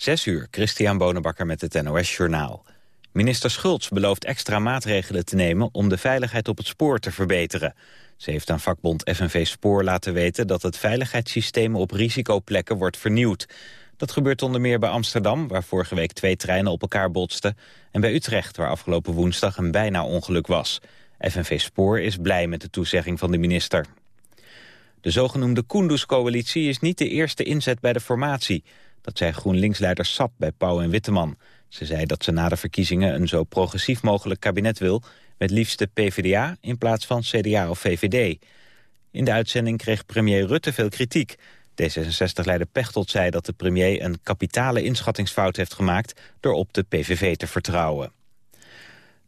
Zes uur, Christian Bonenbakker met het NOS Journaal. Minister Schultz belooft extra maatregelen te nemen om de veiligheid op het spoor te verbeteren. Ze heeft aan vakbond FNV Spoor laten weten dat het veiligheidssysteem op risicoplekken wordt vernieuwd. Dat gebeurt onder meer bij Amsterdam, waar vorige week twee treinen op elkaar botsten... en bij Utrecht, waar afgelopen woensdag een bijna ongeluk was. FNV Spoor is blij met de toezegging van de minister. De zogenoemde Kunduz-coalitie is niet de eerste inzet bij de formatie. Dat zei GroenLinks-leider Sap bij Pauw en Witteman. Ze zei dat ze na de verkiezingen een zo progressief mogelijk kabinet wil... met liefst de PvdA in plaats van CDA of VVD. In de uitzending kreeg premier Rutte veel kritiek. D66-leider Pechtold zei dat de premier een kapitale inschattingsfout heeft gemaakt... door op de PVV te vertrouwen.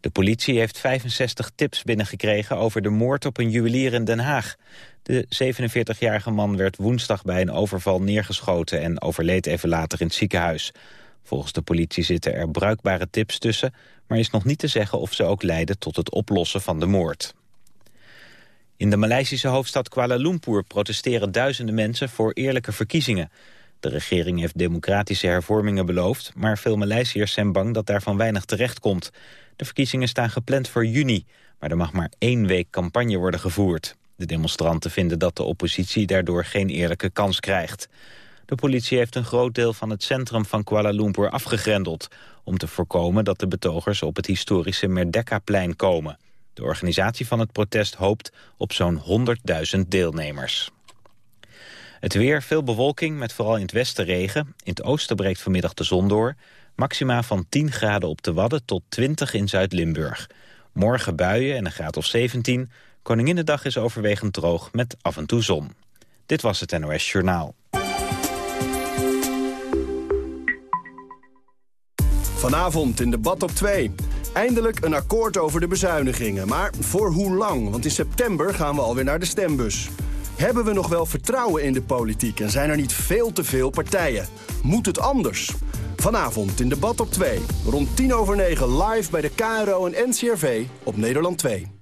De politie heeft 65 tips binnengekregen over de moord op een juwelier in Den Haag. De 47-jarige man werd woensdag bij een overval neergeschoten... en overleed even later in het ziekenhuis. Volgens de politie zitten er bruikbare tips tussen... maar is nog niet te zeggen of ze ook leiden tot het oplossen van de moord. In de Maleisische hoofdstad Kuala Lumpur protesteren duizenden mensen voor eerlijke verkiezingen. De regering heeft democratische hervormingen beloofd, maar veel Maleisiërs zijn bang dat daarvan weinig terecht komt. De verkiezingen staan gepland voor juni, maar er mag maar één week campagne worden gevoerd. De demonstranten vinden dat de oppositie daardoor geen eerlijke kans krijgt. De politie heeft een groot deel van het centrum van Kuala Lumpur afgegrendeld... om te voorkomen dat de betogers op het historische Merdeka-plein komen. De organisatie van het protest hoopt op zo'n 100.000 deelnemers. Het weer, veel bewolking met vooral in het westen regen. In het oosten breekt vanmiddag de zon door. Maxima van 10 graden op de Wadden tot 20 in Zuid-Limburg. Morgen buien en een graad of 17. Koninginnedag is overwegend droog met af en toe zon. Dit was het NOS Journaal. Vanavond in debat op 2. Eindelijk een akkoord over de bezuinigingen. Maar voor hoe lang? Want in september gaan we alweer naar de stembus. Hebben we nog wel vertrouwen in de politiek en zijn er niet veel te veel partijen? Moet het anders? Vanavond in debat op 2. Rond 10 over 9 live bij de KRO en NCRV op Nederland 2.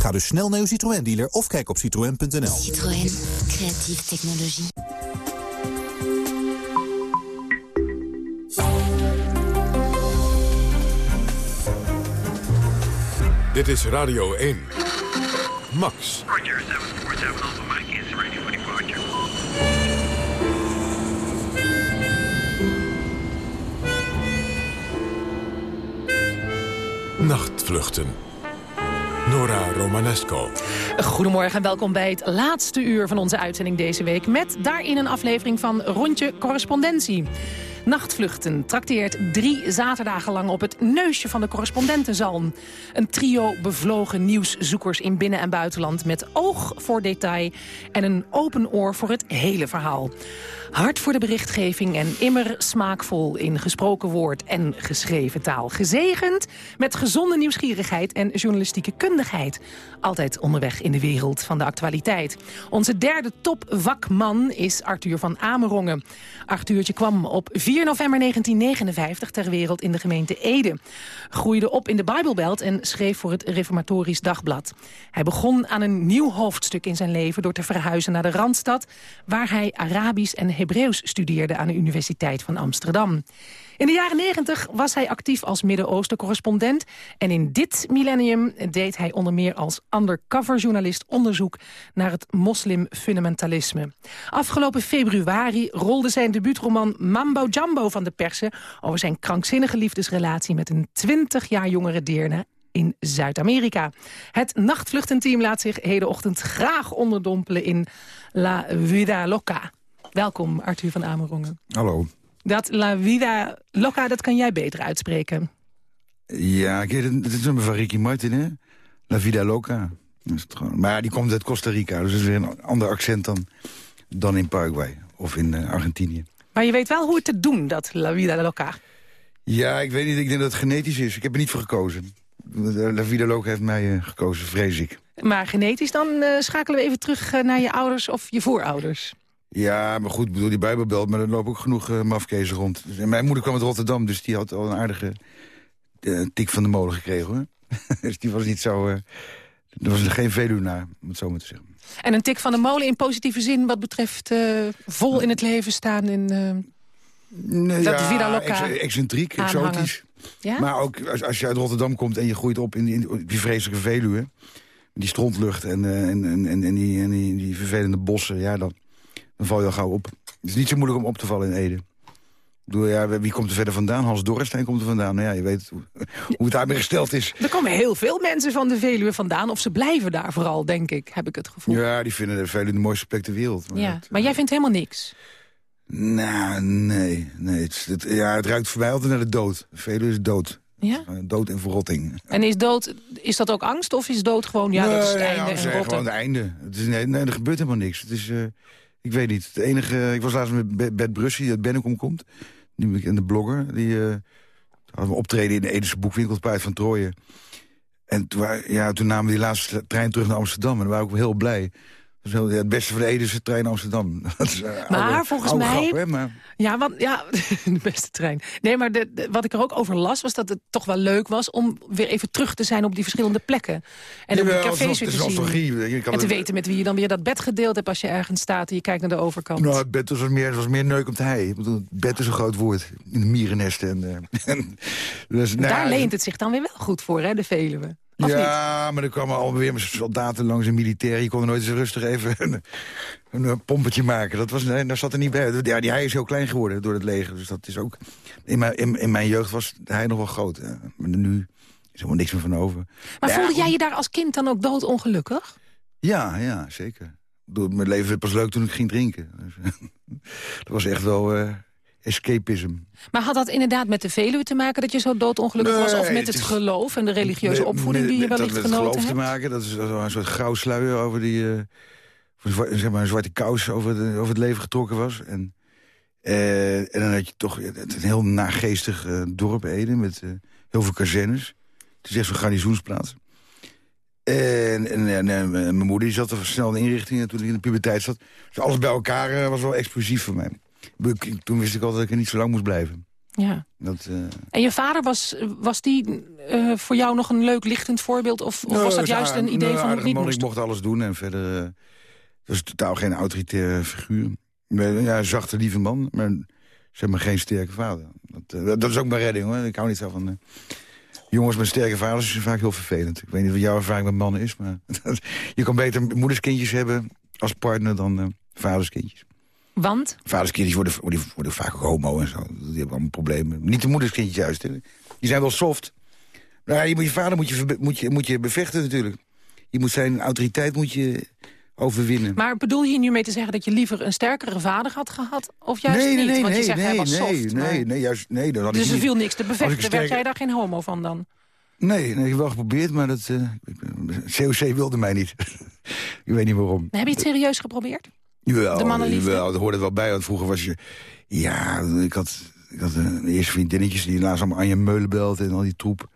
Ga dus snel naar uw Citroën-dealer of kijk op citroën.nl. Citroën. Creatieve technologie. Dit is Radio 1. Max. Roger, 747 Alpha Mike is ready for departure. Nachtvluchten. Nora Romanesco. Goedemorgen en welkom bij het laatste uur van onze uitzending deze week... met daarin een aflevering van Rondje Correspondentie. Nachtvluchten trakteert drie zaterdagen lang op het neusje van de correspondentenzalm. Een trio bevlogen nieuwszoekers in binnen- en buitenland... met oog voor detail en een open oor voor het hele verhaal. Hard voor de berichtgeving en immer smaakvol in gesproken woord en geschreven taal. Gezegend met gezonde nieuwsgierigheid en journalistieke kundigheid. Altijd onderweg in de wereld van de actualiteit. Onze derde topvakman is Arthur van Amerongen. Arthurtje kwam op 4 november 1959 ter wereld in de gemeente Ede. Groeide op in de Bijbelbelt en schreef voor het Reformatorisch Dagblad. Hij begon aan een nieuw hoofdstuk in zijn leven door te verhuizen naar de Randstad... waar hij Arabisch en Hebreeuws studeerde aan de Universiteit van Amsterdam. In de jaren 90 was hij actief als Midden-Oosten-correspondent... en in dit millennium deed hij onder meer als undercover-journalist onderzoek... naar het moslimfundamentalisme. Afgelopen februari rolde zijn debuutroman Mambo Jumbo van de persen... over zijn krankzinnige liefdesrelatie met een 20 jaar jongere deerne in Zuid-Amerika. Het nachtvluchtenteam laat zich hedenochtend graag onderdompelen in La Vida Loca. Welkom, Arthur van Amerongen. Hallo. Dat La Vida Loca, dat kan jij beter uitspreken. Ja, ik het, het is een van Ricky Martin, hè? La Vida Loca. Dat is het gewoon. Maar ja, die komt uit Costa Rica, dus dat is weer een ander accent dan, dan in Paraguay of in uh, Argentinië. Maar je weet wel hoe het te doen, dat La Vida Loca. Ja, ik weet niet, ik denk dat het genetisch is. Ik heb er niet voor gekozen. La Vida Loca heeft mij eh, gekozen, vrees ik. Maar genetisch dan eh, schakelen we even terug eh, naar je ouders of je voorouders. Ja, maar goed, bedoel, die Bijbelbelt, maar er lopen ook genoeg uh, mafkezen rond. Dus, en mijn moeder kwam uit Rotterdam, dus die had al een aardige uh, tik van de molen gekregen, hoor. dus die was niet zo... Uh, er was geen Veluwnaar, om het zo maar te zeggen. En een tik van de molen in positieve zin wat betreft vol in het leven staan in... nee, dat ja, ex excentriek, aanhangen. exotisch. Ja? Maar ook als, als je uit Rotterdam komt en je groeit op in die, in die vreselijke Veluwe... die strontlucht en, en, en, en, en, die, en die, die vervelende bossen, ja, dan dan val je al gauw op. Het is niet zo moeilijk om op te vallen in Ede. Bedoel, ja, wie komt er verder vandaan? Hans Dorrestein komt er vandaan. Nou ja, je weet hoe, hoe het daarmee gesteld is. Er komen heel veel mensen van de Veluwe vandaan. Of ze blijven daar vooral, denk ik, heb ik het gevoel. Ja, die vinden de Veluwe de mooiste plek ter wereld. Maar, ja. dat, maar jij vindt helemaal niks? Nou, nee. nee het, het, ja, het ruikt voor mij altijd naar de dood. Veluwe is dood. Ja? Dood en verrotting. En is dood, is dat ook angst of is dood gewoon, ja, nee, dat is het einde ja, en rotten? gewoon het einde. Het is, nee, nee, er gebeurt helemaal niks. Het is, uh, ik weet niet. Het enige, ik was laatst met Bert Brussel, die uit Bennekom komt. Die bekende blogger. Die uh, hadden we optreden in de Edese boekwinkel, het Paard van Trooien. En toen, ja, toen namen we die laatste trein terug naar Amsterdam. En daar waren we ook heel blij. Ja, het beste van de Edese trein Amsterdam. Dat is, uh, maar oude, volgens oude mij... Grap, hè, maar... Ja, want, ja, de beste trein. Nee, maar de, de, wat ik er ook over las, was dat het toch wel leuk was... om weer even terug te zijn op die verschillende plekken. En Jawel, op die cafés weer te nostalgie. zien. Je kan En te het- weten met wie je dan weer dat bed gedeeld hebt... als je ergens staat en je kijkt naar de overkant. Nou, het bed was meer, was meer neuk om te hei. Het bed is een groot woord. In de mierennesten. En, eh, en, dus, nou, Daar leent het zich dan weer wel goed voor, hè, de Veluwe. Of niet? Ja, maar er kwamen alweer soldaten langs en militairen. Je kon er nooit eens rustig even een, een, pompetje maken. Dat was, nee, daar zat er niet bij. Ja, die hei is heel klein geworden door het leger. Dus dat is ook... In mijn, in, in mijn jeugd was hei nog wel groot. hè. Maar nu is er helemaal niks meer van over. Maar Ja, voelde jij je daar als kind dan ook doodongelukkig? Ja, ja, zeker. Mijn leven werd pas leuk toen ik ging drinken. Dat was echt wel eh, escapism. Maar had dat inderdaad met de Veluwe te maken dat je zo doodongelukkig was? Of met het, geloof en de religieuze opvoeding die je wellicht dat met het genoten geloof hebt? te maken. Dat is een soort grauw sluier over die... eh, zeg maar een zwarte kous over, de, over het leven getrokken was. En, eh, en dan had je toch een heel nageestig eh, dorp Ede met heel veel kazernes. Het is echt zo'n garnizoensplaats. En, en, en, en mijn moeder die zat er snel in inrichtingen toen ik in de puberteit zat. Dus alles bij elkaar was wel explosief voor mij. Toen wist ik altijd dat ik er niet zo lang moest blijven. Ja. Dat, eh, En je vader, was, was die eh, voor jou nog een leuk lichtend voorbeeld? Of, of Nou, was dat is juist een idee nou, van hoe het niet man, moest? Ik mocht alles doen en verder... het was totaal geen autoritaire figuur. Ja, een zachte, lieve man, maar zeg maar geen sterke vader. Dat, dat is ook mijn redding, hoor. Ik hou niet zo van... jongens met sterke vaders is vaak heel vervelend. Ik weet niet wat jouw ervaring met mannen is, maar... je kan beter moederskindjes hebben als partner dan vaderskindjes. Want? Vaderskindjes worden, worden, worden vaak ook homo en zo. Die hebben allemaal problemen. Niet de moederskindjes juist. Hè. Die zijn wel soft. Maar je, moet je vader moet je, moet, je, moet je bevechten natuurlijk. Je moet zijn autoriteit moet je overwinnen. Maar bedoel je hier nu mee te zeggen dat je liever een sterkere vader had gehad? Of juist nee, nee, niet? nee, Want je nee, zegt nee, hij was nee, soft. nee, maar- nee, juist, nee, dan had ik Dus er niet- viel niks te bevechten. sterk- Werd jij daar geen homo van dan? Nee, nee, ik heb wel geprobeerd, maar dat, eh, COC wilde mij niet. ik weet niet waarom. Heb je het serieus geprobeerd? Jawel, De mannenliefde? jawel, dat hoorde wel bij. Want vroeger was je... Ja, ik had, ik had een eerste vriendinnetjes die laatst allemaal Anja Meulen belden en al die troep.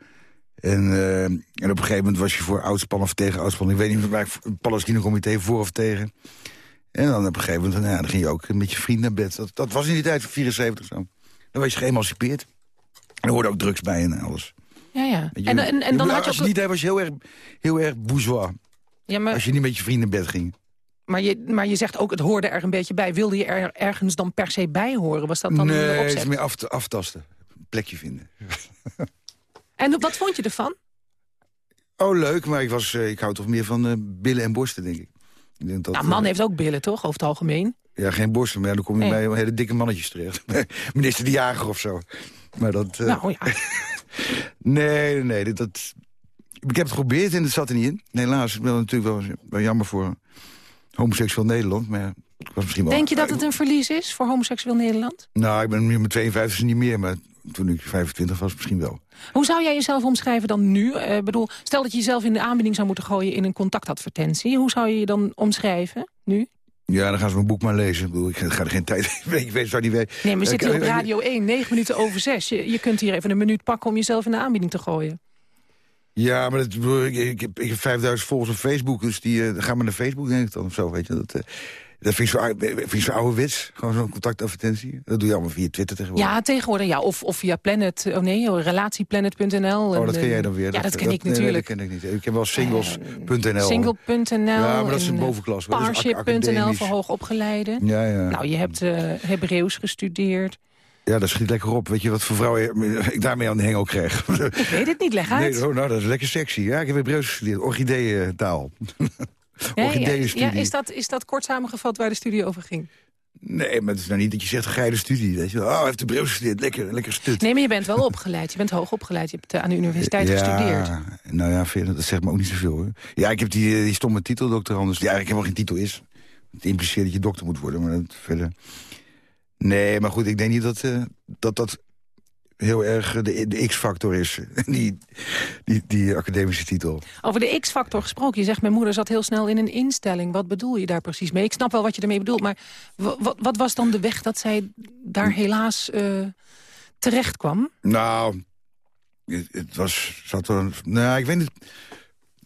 En, eh, en op een gegeven moment was je voor oudspan of tegen oudspan. Ik weet niet meer waar ik het Palestine comité voor of tegen. En dan op een gegeven moment, nou ja, dan ging je ook met je vriend naar bed. Dat, dat was in die tijd van 74 zo. Dan was je geëmancipeerd. En er hoorde ook drugs bij en alles. Ja, ja. Je, En, en, en dan had als je ook... niet deed, was je heel erg, heel erg bourgeois. Ja, maar, Als je niet met je vrienden naar bed ging. Maar, je, maar je zegt ook, het hoorde er een beetje bij. Wilde je er ergens dan per se bij horen? Was dat dan nee, de het is meer af, aftasten. Een plekje vinden. En wat vond je ervan? Oh, leuk, maar ik, was, eh, ik hou toch meer van eh, billen en borsten, denk ik. ik denk dat, Nou, man eh, heeft ook billen, toch? Over het algemeen. Ja, geen borsten, maar ja, dan kom je Nee. bij hele dikke mannetjes terecht. Minister de Jager of zo. Maar dat... Nou ja. Nee, nee, nee. Dat, dat- ik heb het geprobeerd en het zat er niet in. Helaas, ik ben natuurlijk wel, wel jammer voor homoseksueel Nederland. Maar was misschien wel... Denk je dat het een verlies is voor homoseksueel Nederland? Nou, ik ben nu met 52 niet meer, maar toen ik 25 was misschien wel. Hoe zou jij jezelf omschrijven dan nu? Eh, bedoel, stel dat je jezelf in de aanbieding zou moeten gooien in een contactadvertentie. Hoe zou je je dan omschrijven nu? Ja, dan gaan ze mijn boek maar lezen. Ik, bedoel, ik ga er geen tijd... ik weet, zou niet weten. Nee, maar we Eh, zitten hier op Radio 1, 9 minuten over 6. Je, je kunt hier even een minuut pakken om jezelf in de aanbieding te gooien. Ja, maar dat, ik, heb, ik heb 5000 volgers op Facebook, dus die uh, gaan maar naar Facebook, denk ik dan, of zo, weet je. Dat, uh, dat vind ik zo, vind ik zo ouderwets, gewoon zo'n contactadvertentie. Dat doe je allemaal via Twitter tegenwoordig. Ja, tegenwoordig, ja. Of, of via Planet, oh nee, relatieplanet.nl. Oh, dat ken jij dan weer. Ja, dat, ken ik natuurlijk. Nee, dat ken ik niet. Ik ken wel singles.nl. Single.nl. Ja, maar dat is een bovenklasse. Parship.nl voor hoogopgeleiden. Ja, ja. Nou, je hebt uh, Hebreeuws gestudeerd. Ja, dat schiet lekker op. Weet je wat voor vrouwen ik daarmee aan de hengel krijg? Ik weet het niet, leg uit. Nee, oh, nou, dat is lekker sexy. Ja, ik heb Hebreeuws gestudeerd. Orchideeëntaal. Ja, ja, is, dat, is dat kort samengevat waar de studie over ging? Nee, maar het is nou niet dat je zegt, geile studie. Dat je, oh, hij heeft de Hebreeuws gestudeerd, lekker, lekker stut. Nee, maar je bent wel opgeleid. Je bent hoog opgeleid. Je hebt aan de universiteit ja, gestudeerd. Nou ja, dat zegt me ook niet zoveel. Hoor. Ja, ik heb die, die stomme titel, doctorandus, die eigenlijk helemaal geen titel is. Het impliceert dat je dokter moet worden, maar dat verder... Nee, maar goed, ik denk niet dat uh, dat, dat heel erg de, de X-factor is, die, die, die academische titel. Over de X-factor gesproken, je zegt mijn moeder zat heel snel in een instelling. Wat bedoel je daar precies mee? Ik snap wel wat je ermee bedoelt, maar wat, wat was dan de weg dat zij daar helaas uh, terecht kwam? Nou, het, het was... Zat er, nou, ik weet niet...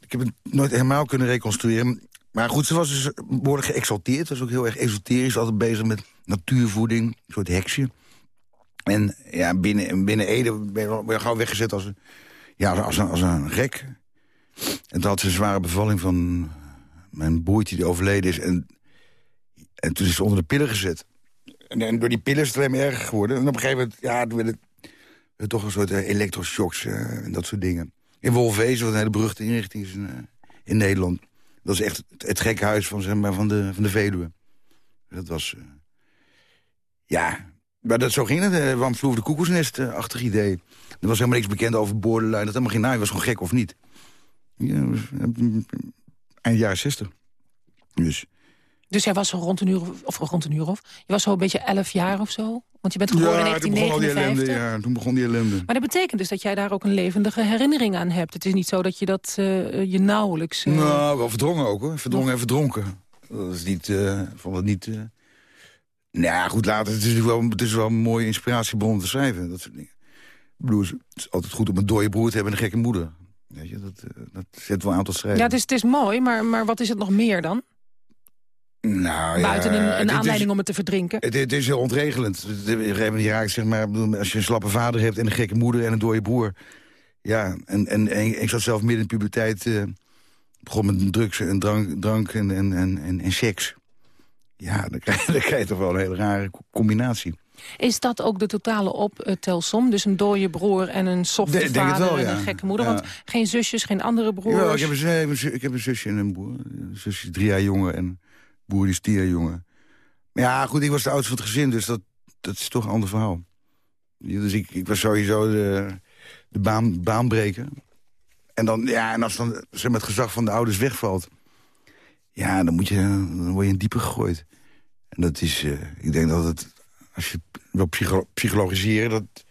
Ik heb het nooit helemaal kunnen reconstrueren. Maar goed, ze was dus behoorlijk geëxalteerd. was ook heel erg esoterisch, altijd bezig met natuurvoeding. Een soort heksje. En ja, binnen, binnen Ede ben je gauw weggezet als een, ja, als een, als een gek. En toen had ze een zware bevalling van mijn broertje die overleden is. En, en toen is ze onder de pillen gezet. En, door die pillen is het alleen maar erger geworden. En op een gegeven moment, ja, toen werd het toch een soort uh, elektroshocks uh, en dat soort dingen. In Wolvezen, wat een hele beruchte inrichting is in, uh, in Nederland. Dat is echt het, het gekke huis van, maar, van, de, van de Veluwe. Dat was... ja, maar dat, zo ging het. Uh, Wam de koekoesnest-achtig idee. Er was helemaal niks bekend over borderline. Dat helemaal geen naam. was gewoon gek of niet. Ja, was, eind jaren 60. Dus... Dus jij was zo rond een uur of rond een uur of? Je was zo een beetje elf jaar of zo? Want je bent geboren ja, in 1959. Toen ellende, ja, toen begon die ellende. Maar dat betekent dus dat jij daar ook een levendige herinnering aan hebt. Het is niet zo dat je dat uh, je nauwelijks... Uh... Nou, wel verdrongen ook hoor. Verdrongen en verdronken. Dat is niet... Uh, vond het niet... Nou ja, goed, later. Het is, wel, het is wel een mooie inspiratiebron om te schrijven. Dat soort dingen. Blues, het is altijd goed om een dode broer te hebben en een gekke moeder. Weet je, dat, dat zet wel aan tot schrijven. Ja, het is, het is mooi, maar, maar wat is het nog meer dan? Nou, Buiten ja, een, een aanleiding is, om het te verdrinken? Het, het is heel ontregelend. Je raakt, zeg maar, als je een slappe vader hebt en een gekke moeder en een dode broer. Ja, en, en, en ik zat zelf midden in de puberteit... Uh, begon met drugs en drank, drank en, en, en, en seks. Ja, dan krijg, dan krijg je toch wel een hele rare combinatie. Is dat ook de totale optelsom? Dus een dode broer en een softe De, vader wel, en ja. een gekke moeder? Ja. Want geen zusjes, geen andere broers? Ja, ik, heb een, ik heb een zusje en een broer. Een zusje is drie jaar jonger en een broer is tien jaar jonger. Maar ja, goed, ik was de oudste van het gezin, dus dat, dat is toch een ander verhaal. Dus ik, ik was sowieso de, de baan, baanbreker. En, dan, ja, en als dan zeg maar, het gezag van de ouders wegvalt... ja, dan, moet je, dan word je in diepe gegooid. En dat is, uh, ik denk dat het, als je wil psycho psychologiseren... Dat,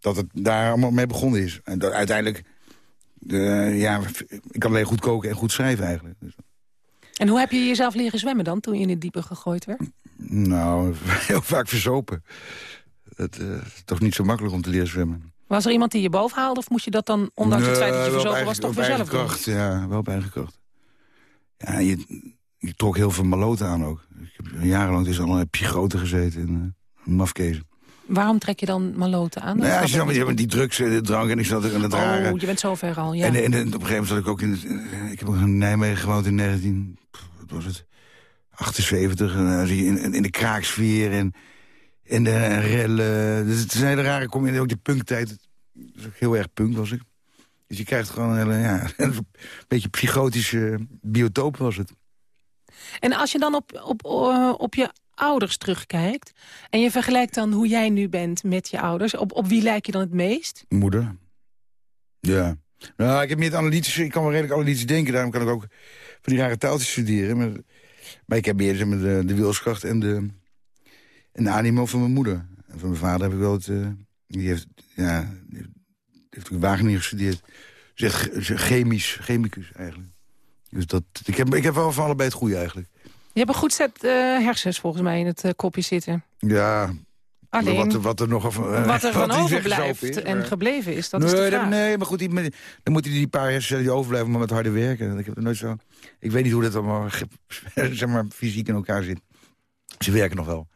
dat het daar allemaal mee begonnen is. En dat uiteindelijk, uh, ja, ik kan alleen goed koken en goed schrijven eigenlijk. Dus. En hoe heb je jezelf leren zwemmen dan, toen je in het diepe gegooid werd? Nou, heel vaak verzopen. Het uh, is toch niet zo makkelijk om te leren zwemmen. Was er iemand die je boven haalde of moest je dat dan, ondanks nee, het feit dat je verzopen was, toch weer zelf kracht, Ja, wel op eigen kracht. Ja, je, je trok heel veel maloten aan ook. Ik heb jarenlang tussen allerlei psychoten gezeten in uh, mafkezen. Waarom trek je dan maloten aan? Nou ja, als je dan, met die drugs, de drank en ik zat er in het oh, rare. je bent zo ver al, ja. En, en, en, op een gegeven moment zat ik ook in... Het, ik heb ook in Nijmegen gewoond in 19... Wat was het? 78. En je in, in de kraaksfeer en, en de rellen. Dus het is een hele rare combinatie. Ook de punktijd. Dus ook heel erg punk was ik. Dus je krijgt gewoon een hele, ja, een beetje psychotische biotoop was het. En als je dan op, op, uh, op je ouders terugkijkt... en je vergelijkt dan hoe jij nu bent met je ouders... op, op wie lijk je dan het meest? Moeder. Ja. Nou, ik heb meer het analytische... Ik kan wel redelijk analytisch denken. Daarom kan ik ook van die rare taaltjes studeren. Maar, maar ik heb meer zeg maar, de, de wilskracht en de, en de animo van mijn moeder. En van mijn vader heb ik wel het... Uh, die heeft, ja, heeft, ook Wageningen gestudeerd. Zeg, chemisch, chemicus eigenlijk. Dus dat, ik, heb, ik heb wel van allebei het goede eigenlijk. Je hebt een goed set uh, hersens volgens mij in het uh, kopje zitten. Ja. Alleen, wat, er- wat er nog eh, wat er van overblijft is, en maar- gebleven is, dat nee, is de vraag. nee, maar goed, die, dan moeten die paar hersenen die overblijven maar met harde werken. Ik heb er nooit zo... Ik weet niet hoe dat allemaal zeg maar, fysiek in elkaar zit. Ze werken nog wel.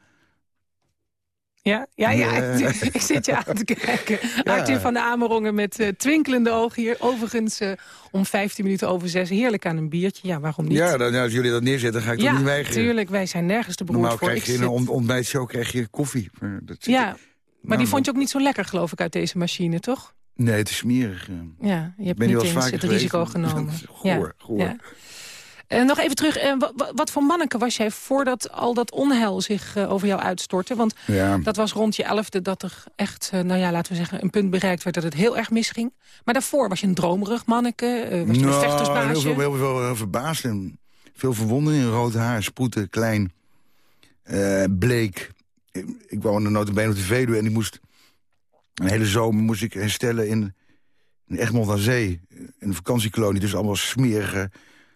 Ja, ja, ja. Ja. ik zit je aan te kijken. Arthur van de Amerongen met eh, twinkelende ogen hier. Overigens eh, om 15 minuten over zes heerlijk aan een biertje. Ja, waarom niet? Ja, dan, ja, als jullie dat neerzetten, ga ik ja toch niet weigeren. tuurlijk. Wij zijn nergens te beroerd Normaal voor. krijg je in een zit- ont ontbijtshow krijg je koffie. Maar dat zit Ja, er- maar die Nou, vond je ook niet zo lekker, geloof ik, uit deze machine, toch? Nee, het is smerig. Ja, je hebt ben niet eens het risico genomen. Goor, goor. Eh, nog even terug, eh, wa- wa- wat voor manneke was jij voordat al dat onheil zich eh, over jou uitstortte? Want Ja. dat was rond je elfde dat er echt, nou ja, laten we zeggen, een punt bereikt werd dat het heel erg misging. Maar daarvoor was je een dromerig manneke, was je een Nou, vechtersbaasje? heel veel, heel veel verbaasd en veel verwondering. Rood haar, sproeten, klein, bleek. Ik, ik woonde notabene op de Veluwe en ik moest... Een hele zomer moest ik herstellen in, in Egmond aan Zee. Een vakantiekolonie. Dus allemaal smerige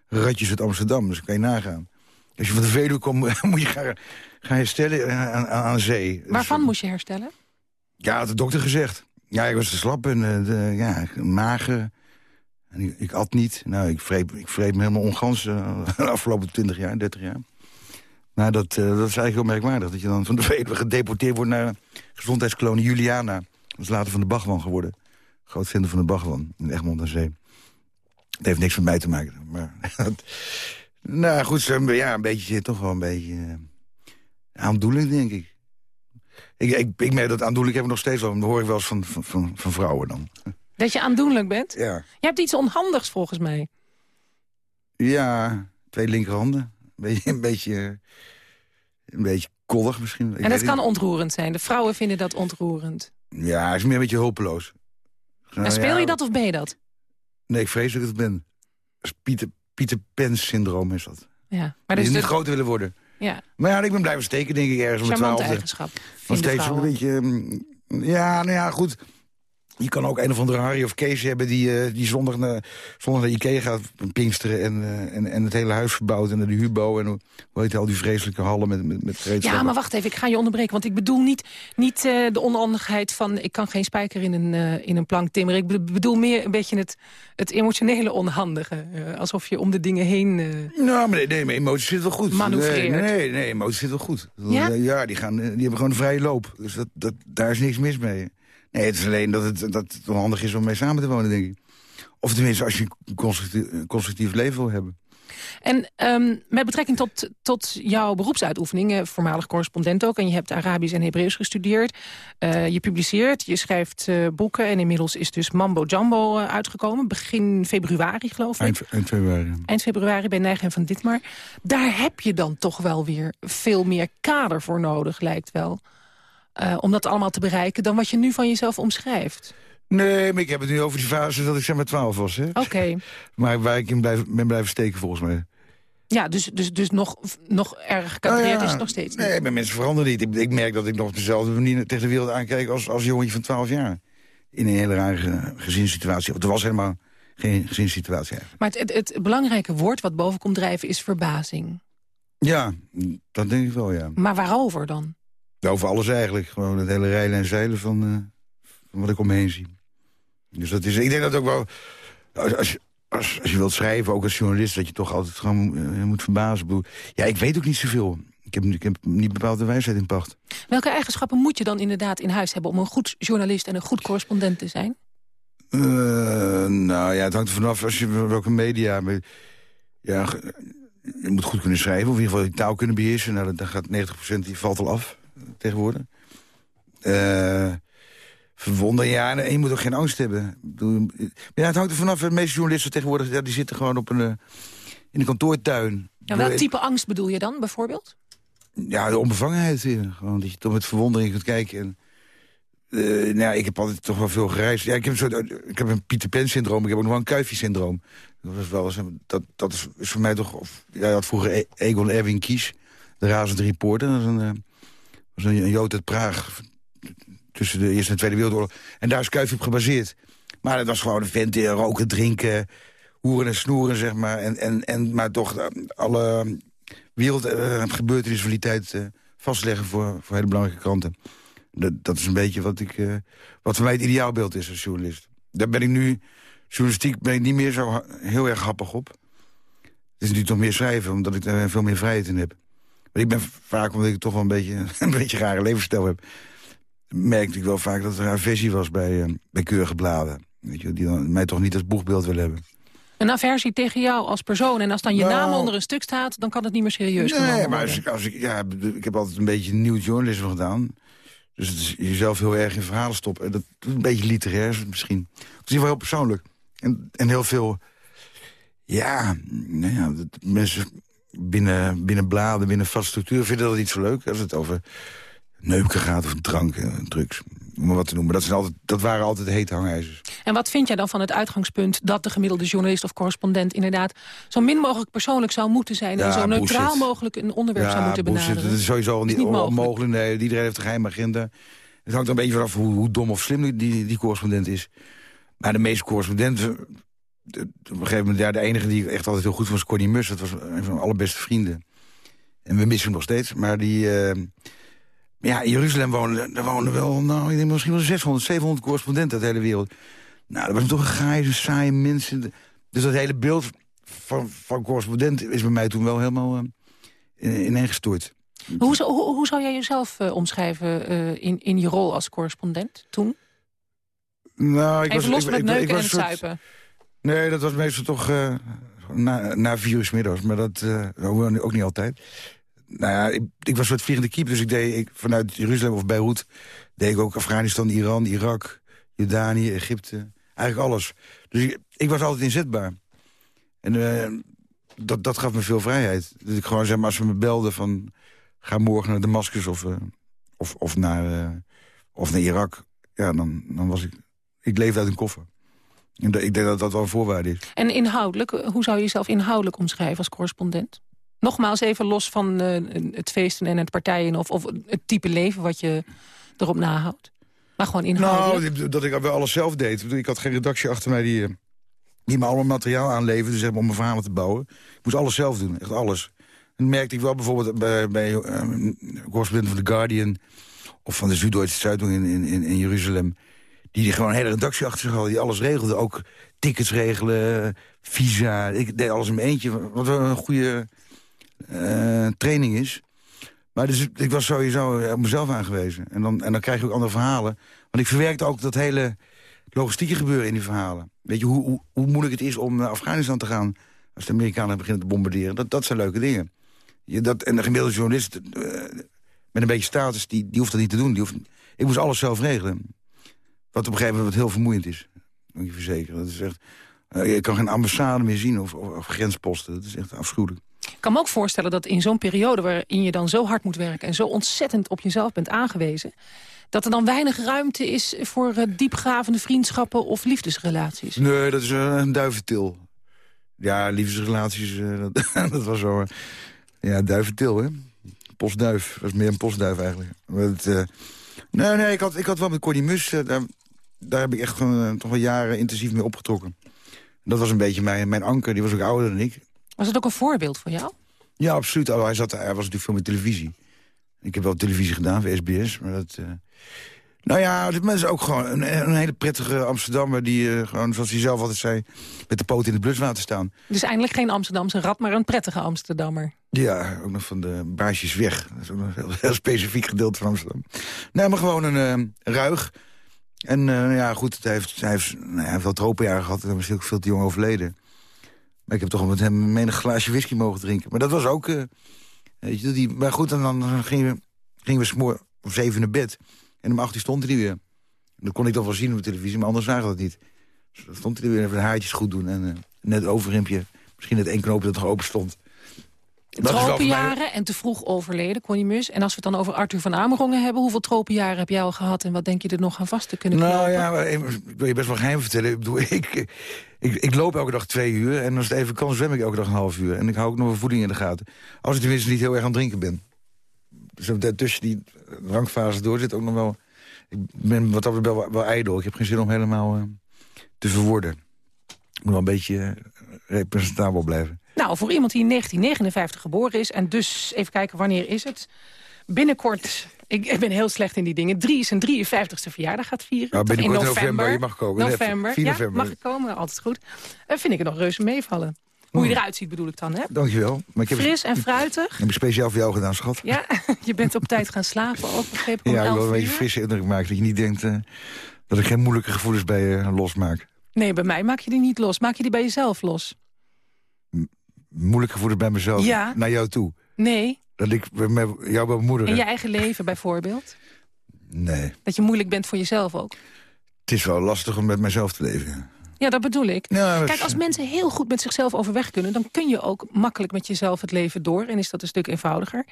ratjes uit Amsterdam. Dus kan je nagaan. Als je van de Veluwe komt, moet je gaan, gaan herstellen aan, aan, zee. Waarvan Dus, moest je herstellen? ja, had de dokter gezegd. Ja, ik was te slap en eh, de, ja, mager. En ik, ik at niet. Nou, ik vreet, ik vreet me helemaal ongans eh, de afgelopen 20 jaar, 30 jaar. Nou, dat, eh, dat is eigenlijk heel merkwaardig. Dat je dan van de Veluwe gedeporteerd wordt naar gezondheidskolonie Juliana. Dat is later van de Bagwan geworden. Groot van de Bagwan in Egmond aan Zee. Het heeft niks met mij te maken. Maar, nou goed, ja, een beetje, toch wel een beetje eh, aandoenlijk, denk ik. Ik, ik, ik merk dat aandoenlijk heb ik nog steeds wel. Dat hoor ik wel eens van, van, van, van vrouwen dan. Dat je aandoenlijk bent? Ja. Je hebt iets onhandigs volgens mij. Ja, twee linkerhanden. Een beetje, een beetje, een beetje koddig misschien. Ik en dat kan niet. ontroerend zijn. De vrouwen vinden dat ontroerend. Ja, het is meer een beetje hulpeloos. Nou en speel ja, je dat of ben je dat? Nee, ik vrees dat ik het ben. Is Pieter, Pieter Pens-syndroom is dat. Ja. Maar dus niet de, groter willen worden. ja, Maar ja, ik ben blijven steken, denk ik, ergens om de twaalfde. eigenschap. Nog steeds een beetje... mm, Ja, nou ja, goed. Je kan ook een of andere Harry of Kees hebben... die, eh, die zondag, naar, zondag naar Ikea gaat pinksteren... En, eh, en, en het hele huis verbouwt en de Hubo... en hoe hoe heet al die vreselijke hallen met, met, met. Ja, maar wacht even, ik ga je onderbreken. Want ik bedoel niet, niet eh, de onhandigheid van... ik kan geen spijker in een, eh, in een plank timmeren. Ik be- bedoel meer een beetje het, het emotionele onhandige. Eh, alsof je om de dingen heen... eh, Nou, maar nee, nee, maar emoties zitten wel goed. Manoeuvreert. Nee, nee, nee, emoties zitten wel goed. Ja? Ja, die, gaan, eh, die hebben gewoon een vrije loop. Dus dat, dat, daar is niks mis mee. Nee, het is alleen dat het, dat het handig is om mee samen te wonen, denk ik. Of tenminste, als je een constructief, leven wil hebben. En ehm, met betrekking tot, tot jouw beroepsuitoefening, eh, voormalig correspondent ook... en je hebt Arabisch en Hebreeuws gestudeerd. eh, je publiceert, je schrijft eh, boeken... en inmiddels is dus Mambo Jumbo uitgekomen. Begin februari, geloof ik. Eind, eind februari. Eind februari bij Nijgen van Ditmar. Daar heb je dan toch wel weer veel meer kader voor nodig, lijkt wel. Eh, om dat allemaal te bereiken dan wat je nu van jezelf omschrijft. Nee, maar ik heb het nu over die fase dat ik zeg maar 12 was. Hè? Oké, Maar waar ik in blijf, ben blijven steken, volgens mij. ja, dus, dus, dus nog, nog erg gecadreerd Nou ja, is het nog steeds niet. Nee, maar mensen veranderen niet. Ik, ik merk dat ik nog op dezelfde manier tegen de wereld aankijk... als, als jongetje van 12 jaar. In een hele rare ge- gezinssituatie. Er was helemaal geen gezinssituatie eigenlijk. Maar het, het, het belangrijke woord wat boven komt drijven is verbazing. Ja, dat denk ik wel, ja. Maar waarover dan? Over alles eigenlijk. Gewoon het hele rijlen en zeilen van, van wat ik om me heen zie. Dus dat is, ik denk dat ook wel... Als, als, je- als, als je wilt schrijven, ook als journalist... dat je toch altijd gewoon eh, moet verbazen. Ja, ik weet ook niet zoveel. Ik heb, ik heb niet bepaald de wijsheid in pacht. Welke eigenschappen moet je dan inderdaad in huis hebben... om een goed journalist en een goed correspondent te zijn? Eh, nou ja, het hangt er vanaf als je welke media... maar- Ja, je moet goed kunnen schrijven, of in ieder geval je taal kunnen beheersen. Nou, dan gaat 90% die valt al af tegenwoordig. Eh verwonderen, ja, en je moet ook geen angst hebben. Maar ja, het hangt er vanaf. De meeste journalisten tegenwoordig ja, die zitten gewoon op een, eh, in een kantoortuin. Ja, welk type angst bedoel je dan, bijvoorbeeld? Ja, de onbevangenheid. eh, Gewoon dat je toch met verwondering kunt kijken. En, nou ja, ik heb altijd toch wel veel gereisd. Ja, ik heb een, soort, ik heb een Pieter Pan-syndroom. Ik heb ook nog wel een Kuifje-syndroom. Dat, was wel, eens een- dat, dat is, is voor mij toch... Of, jij had vroeger E- Egon Erwin Kies, de razend reporter. Dat is een, was een, Jood uit Praag tussen de Eerste en Tweede Wereldoorlog. En daar is Kuifje op gebaseerd. Maar het was gewoon een vent die roken, drinken, hoeren en snoeren, zeg maar. En, en, en, maar toch eh, alle wereldgebeurtenissen van die tijd eh, vastleggen voor, voor hele belangrijke kranten. Dat, dat is een beetje wat, ik, eh, wat voor mij het ideaalbeeld is als journalist. Daar ben ik nu, journalistiek ben ik niet meer zo heel erg happig op. Het is natuurlijk toch meer schrijven, omdat ik daar veel meer vrijheid in heb. Maar ik ben vaak, omdat ik toch wel een beetje een beetje rare levensstijl heb... merkte ik wel vaak dat er een aversie was bij, eh, bij keurige bladen. Weet je, die dan, mij toch niet als boegbeeld willen hebben. Een aversie tegen jou als persoon. En als dan je Nou- naam onder een stuk staat, dan kan het niet meer serieus Nee, genomen maar worden. als ik, als ik, ja, ik heb altijd een beetje nieuw journalisme gedaan. Dus het is jezelf heel erg in verhalen stoppen. En dat een beetje literair misschien. Het is in ieder geval heel persoonlijk. En, en heel veel... Ja, nou ja dat mensen binnen, binnen bladen, binnen vaste structuur... vinden dat niet zo leuk. Als het over neuken gaat of drank en drugs. Om maar wat te noemen. Dat, zijn altijd, dat waren altijd hete hangijzers. En wat vind jij dan van het uitgangspunt dat de gemiddelde journalist of correspondent inderdaad zo min mogelijk persoonlijk zou moeten zijn en zo neutraal bullshit. mogelijk een onderwerp zou moeten bullshit. benaderen? Dat is sowieso Is niet, niet mogelijk. onmogelijk. Nee, iedereen heeft een geheime agenda. Het hangt er een beetje vanaf hoe, hoe dom of slim die, die correspondent is. Maar de meeste correspondenten... op een gegeven moment, ja, de enige die ik echt altijd heel goed was Connie Mus. Dat was een van mijn allerbeste vrienden. En we missen hem nog steeds. Maar die... eh, ja, in Jeruzalem wonen, daar wonen wel, nou, ik denk misschien wel 600, 700 correspondenten uit de hele wereld. Nou, dat was toch een grijze, saaie mensen. Dus dat hele beeld van, van correspondent is bij mij toen wel helemaal in- ineengestort. Hoe, zou- hoe, hoe zou jij jezelf eh, omschrijven in, in je rol als correspondent toen? Nou, ik Even los ik- ik neuken en was soort- zuipen. Nee, dat was meestal toch eh, na, na middags. Maar dat hoewel ook niet altijd. Nou ja, ik, ik was soort vliegende kiep. Dus ik deed ik, vanuit Jeruzalem of Beirut... deed ik ook Afghanistan, Iran, Irak, Jordanië, Egypte. Eigenlijk alles. Dus ik, was altijd inzetbaar. En eh, dat, dat gaf me veel vrijheid. Dat ik gewoon, zeg maar, als ze me belden van... ga morgen naar Damascus of, of, of, naar, of naar Irak... ja, dan, dan was ik... Ik leefde uit een koffer. Ik denk dat dat wel een voorwaarde is. En inhoudelijk, eh, hoe zou je jezelf inhoudelijk omschrijven als correspondent? Nogmaals even los van eh, het feesten en het partijen... Of, of het type leven wat je erop nahoudt. Maar gewoon inhoudelijk. Nou, dat ik wel alles zelf deed. Ik had geen redactie achter mij die, eh, die me allemaal materiaal aanleverde... zeg maar, om mijn verhalen te bouwen. Ik moest alles zelf doen, echt alles. En dat merkte ik wel bijvoorbeeld bij, bij correspondent van The Guardian... of van de Zeitung in, in, in, in Jeruzalem... die, gewoon een hele redactie achter zich hadden, die alles regelde. Ook tickets regelen, visa. Ik deed alles in mijn eentje, wat wel een goede eh, training is. Maar dus, ik was sowieso op mezelf aangewezen. En dan, en dan krijg je ook andere verhalen. Want ik verwerkte ook dat hele logistieke gebeuren in die verhalen. Weet je, hoe, hoe, hoe moeilijk het is om naar Afghanistan te gaan... als de Amerikanen beginnen te bombarderen. Dat, dat zijn leuke dingen. Je, dat, en de gemiddelde journalist eh, met een beetje status, die, die hoeft dat niet te doen. Die hoeft, ik moest alles zelf regelen. Wat op een gegeven moment heel vermoeiend is. Moet je verzekeren. Dat is echt, eh, je kan geen ambassade meer zien of, of, of grensposten. Dat is echt afschuwelijk. Ik kan me ook voorstellen dat in zo'n periode... waarin je dan zo hard moet werken en zo ontzettend op jezelf bent aangewezen... dat er dan weinig ruimte is voor eh, diepgravende vriendschappen of liefdesrelaties. Nee, dat is eh, een duiventil. Ja, liefdesrelaties, dat, dat was zo. ja, duiventil, hè. Postduif. Dat was meer een postduif eigenlijk. Maar het, nee, nee, ik had, ik had wel met Connie Mus... daar, heb ik echt gewoon, eh, toch wel jaren intensief mee opgetrokken. Dat was een beetje mijn, mijn anker. Die was ook ouder dan ik. Was het ook een voorbeeld voor jou? Ja, absoluut. Alhoewel, Hij, zat, hij was natuurlijk veel met televisie. Ik heb wel televisie gedaan voor SBS, maar dat... eh, Nou ja, dit mensen ook gewoon een, een hele prettige Amsterdammer... die eh, gewoon, zoals hij zelf altijd zei... met de poot in het bluswater staan. Dus eindelijk geen Amsterdamse rat, maar een prettige Amsterdammer. Ja, ook nog van de Baarsjes weg. Dat is ook nog een heel, heel specifiek gedeelte van Amsterdam. Nee, maar gewoon een ruig. En eh, ja, goed, hij heeft, hij heeft, nou, wel gehad. Hij was ook veel te jong overleden. Maar ik heb toch met hem menig glaasje whisky mogen drinken. Maar dat was ook... eh, weet je, maar goed, en dan gingen we, gingen we smoor om zeven naar bed. En om acht uur stond hij weer. En dat kon ik dan wel zien op de televisie, maar anders zagen we dat niet. Dus dan stond hij er weer even de haartjes goed doen. En eh, net overrimpje, misschien net één knoopje dat nog open stond. Tropenjaren en te vroeg overleden, Connie Mus. En als we het dan over Arthur van Amerongen hebben... hoeveel tropenjaren heb jij al gehad en wat denk je er nog aan vast te kunnen knopen? Nou ja, ik wil je best wel geheim vertellen. Ik, bedoel, ik, ik, ik loop elke dag twee uur en als het even kan zwem ik elke dag een half uur. En ik hou ook nog mijn voeding in de gaten. Als ik tenminste niet heel erg aan het drinken ben. Dus tussen die drankfase door zit ook nog wel... Ik ben wat dat betreft wel, wel ijdel. Ik heb geen zin om helemaal eh, te verwoorden. Ik moet wel een beetje eh, representabel blijven. Nou, voor iemand die in 1959 geboren is... en dus, even kijken, wanneer is het? binnenkort... Ik, ik ben heel slecht in die dingen. Drie zijn 53ste verjaardag gaat vieren. Nou, Toch in binnenkort november. november, je mag komen. November. 4 Ja, november. mag ik komen? Altijd goed. Eh, vind ik het nog reuze meevallen. Hoe je eruit ziet bedoel ik dan, hè? Dankjewel. Maar ik heb, Fris en fruitig. heb ik speciaal voor jou gedaan, schat. Ja, je bent op tijd gaan slapen ook, begreep ik om Ja, ik wil 11 een beetje frisse indruk maken. Dat je niet denkt eh, dat ik geen moeilijke gevoelens bij je losmaak. Nee, bij mij maak je die niet los. Maak je die bij jezelf los? Moeilijke gevoelens bij mezelf. Ja. Naar jou toe. Nee, Dat ik met jou in je eigen leven bijvoorbeeld. Nee. Dat je moeilijk bent voor jezelf ook. Het is wel lastig om met mezelf te leven. Ja, dat bedoel ik. Ja, Kijk, als mensen heel goed met zichzelf overweg kunnen... dan kun je ook makkelijk met jezelf het leven door. En is dat een stuk eenvoudiger.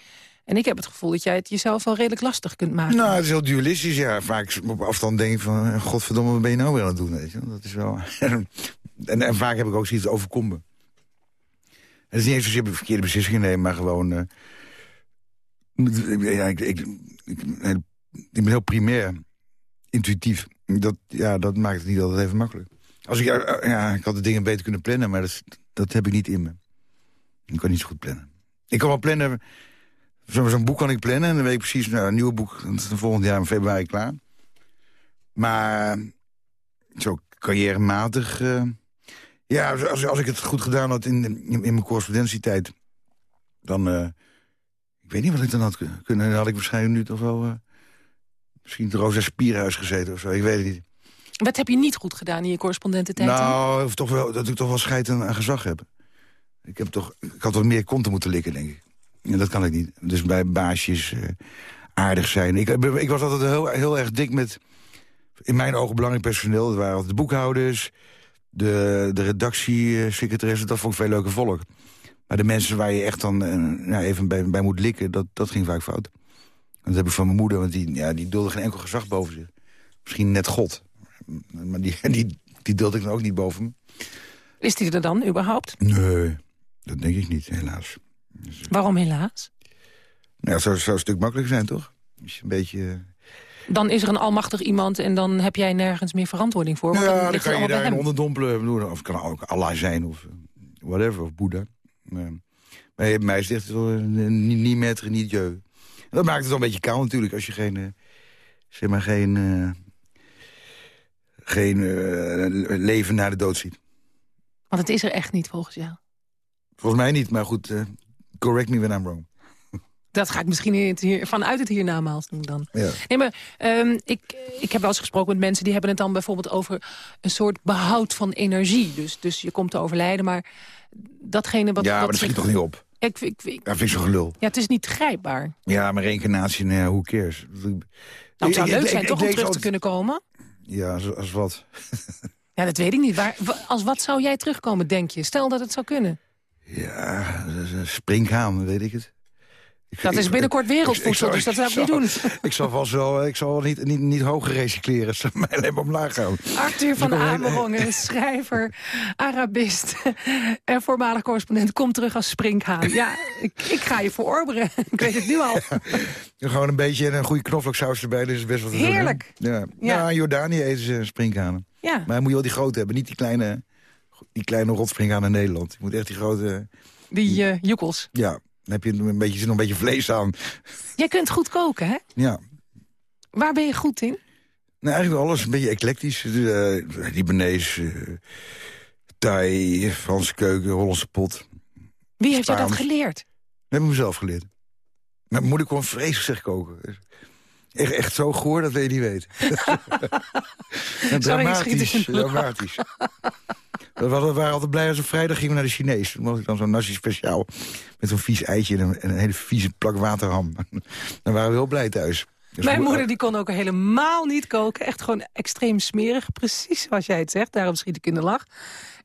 En ik heb het gevoel dat jij het jezelf wel redelijk lastig kunt maken. Nou, het is heel dualistisch. Ja, vaak op afstand denk ik van... eh, Godverdomme, wat ben je nou weer aan het doen? Weet je? Dat is wel... en, en vaak heb ik ook zoiets overkomen. Het is niet eens zozeer verkeerde beslissingen nemen, maar gewoon... eh, ja, ik, ik, ben heel primair, intuïtief. Dat, ja, dat maakt het niet altijd even makkelijk. Als ik, ja, ja, ik had de dingen beter kunnen plannen, maar dat, dat heb ik niet in me. Ik kan niet zo goed plannen. Ik kan wel plannen... Zo- Zo'n boek kan ik plannen en dan weet ik precies... Nou, een nieuwe boek, dat is volgend jaar in februari klaar. Maar zo carrièrematig... eh, ja, als, als ik het goed gedaan had in, in, in mijn correspondentietijd... dan... eh, ik weet niet wat ik dan had kun- kunnen... Dan had ik waarschijnlijk nu toch wel... eh, misschien het Rosa Spierhuis gezeten of zo. Ik weet het niet. Wat heb je niet goed gedaan in je correspondententijd? Nou, of toch wel, dat ik toch wel scheid aan, aan gezag heb. Ik, heb toch, ik had wat meer konten moeten likken, denk ik. En dat kan ik niet. Dus bij baasjes eh, aardig zijn. Ik, ik was altijd heel, heel erg dik met, in mijn ogen, belangrijk personeel. Dat waren de boekhouders, de, de redactiesecretaressen. Dat vond ik veel leuke volk. Maar de mensen waar je echt dan nou, even bij, bij moet likken, dat, dat ging vaak fout. Dat heb ik van mijn moeder, want die, ja, die dulde geen enkel gezag boven zich. Misschien net God. Maar die, die, die dulde ik dan ook niet boven me. Is die er dan überhaupt? Nee, dat denk ik niet, helaas. Waarom helaas? Nou, het zou, zou een stuk makkelijker zijn, toch? Als je een beetje... Dan is er een almachtig iemand en dan heb jij nergens meer verantwoording voor. want ja, dan ligt kan je daarin onderdompelen. Of kan ook Allah zijn, of eh, whatever, of Boeddha. Maar, maar mij is het echt eh, niet, metre, niet jeu. Dat maakt het wel een beetje koud natuurlijk, als je geen... eh, zeg maar geen... geen leven na de dood ziet. Want het is er echt niet volgens jou. Volgens mij niet, maar goed, correct me when I'm wrong. Dat ga ik misschien in het hier, vanuit het hiernamaals doen dan. Ja. Nee, maar ehm, ik, ik heb wel eens gesproken met mensen... die hebben het dan bijvoorbeeld over een soort behoud van energie. Dus, dus je komt te overlijden, maar datgene wat... ja, maar dat schiet toch niet op? Ik, ik, ik- Ja, vind ik zo gelul. ja, het is niet grijpbaar. Ja, maar reïncarnatie, nee, who cares? Nou, het zou leuk zijn toch om terug te kunnen komen? Ja, als, als wat? Ja, dat weet ik niet. Waar, wa- als wat zou jij terugkomen, denk je? Stel dat het zou kunnen. Ja, een springhaan, weet ik het. Dat is binnenkort wereldvoedsel, dus dat zou ik niet doen. Ik zal vast wel, ik zal wel niet, niet, niet hoger recycleren. Het zal mij alleen maar omlaag gaan. Arthur van kom Amerongen, schrijver, Arabist en voormalig correspondent... komt terug als sprinkhaan. Ja, ik, ik ga je verorberen. Ik weet het nu al. Gewoon een beetje en een goede knoflooksaus erbij, dus is best wat doen? Heerlijk. Ja. In Jordanië eten ze sprinkhanen. Ja, Maar dan moet je wel die grote hebben, niet die kleine, die kleine rotsprinkhaan in Nederland. Je moet echt die grote, die eh joekels. ja, dan heb je een beetje, zit nog een beetje vlees aan. Jij kunt goed koken, hè? Ja, Waar ben je goed in? Nou, eigenlijk alles een beetje eclectisch. Uh, Libanees, eh Thai, Franse keuken, Hollandse pot. Wie heeft jou dat geleerd? Dat heb ik mezelf geleerd. Mijn moeder kon vreselijk zeg koken. Echt, echt zo goor, dat wil je niet schiet dramatisch, dramatisch. We waren, altijd blij als we vrijdag gingen we naar de Chinees. Toen mocht ik dan zo'n nasi speciaal met zo'n vies eitje en een, en een hele vieze plak waterham. Dan waren we heel blij thuis. Dus Mijn mo- moeder die kon ook helemaal niet koken. Echt gewoon extreem smerig. Precies zoals jij het zegt. Daarom schiet ik in de lach.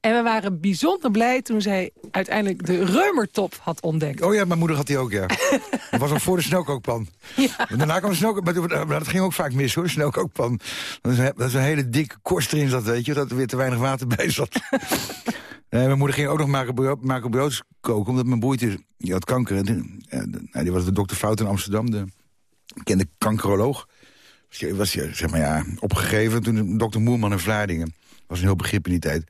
En we waren bijzonder blij toen zij uiteindelijk de reumertop had ontdekt. Oh ja, mijn moeder had die ook, ja. Dat was al voor de snelkookpan. Ja. Daarna kwam de snelkookpan, maar dat ging ook vaak mis hoor, de snelkookpan. Dat is, een, dat is een hele dikke korst erin zat, weet je, dat er weer te weinig water bij zat. Nee, mijn moeder ging ook nog macrobiotisch koken, omdat mijn broertje, die had kanker. En, die- de- nou, die was de dokter Fout in Amsterdam, de bekende kankeroloog. Was zeg maar ja, opgegeven toen dokter Moerman in Vlaardingen. was een heel begrip in die tijd.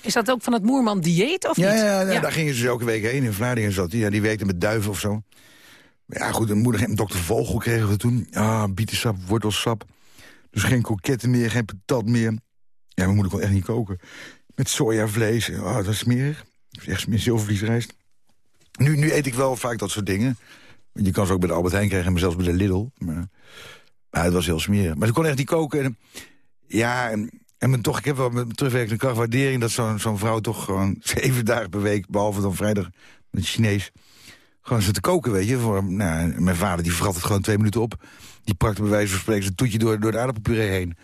Is dat ook van het Moerman dieet of Ja, niet? ja, ja, daar gingen ze dus elke week heen. In Vlaardingen zat hij. Ja, die werkte met duiven of zo. Ja, goed, mijn moeder en dokter Vogel kregen we toen. Ah, bietensap, wortelsap. Dus geen kroketten meer, geen patat meer. Ja, mijn moeder kon echt niet koken. Met sojavlees. Ah, dat is smerig. Echt meer zilvervliesrijst. Nu, nu eet ik wel vaak dat soort dingen. Je kan ze ook bij de Albert Heijn krijgen, maar zelfs bij de Lidl. Maar, maar het was heel smerig. Maar ze kon echt niet koken. En, ja, en, en toch, ik heb wel met terugwerkende kracht waardering... dat zo'n vrouw toch gewoon zeven dagen per week... behalve dan vrijdag met Chinees... gewoon zit te koken, weet je. Voor, nou, mijn vader die vrat het gewoon twee minuten op. Die prakte bij wijze van spreken zijn toetje door, door de aardappelpuree heen.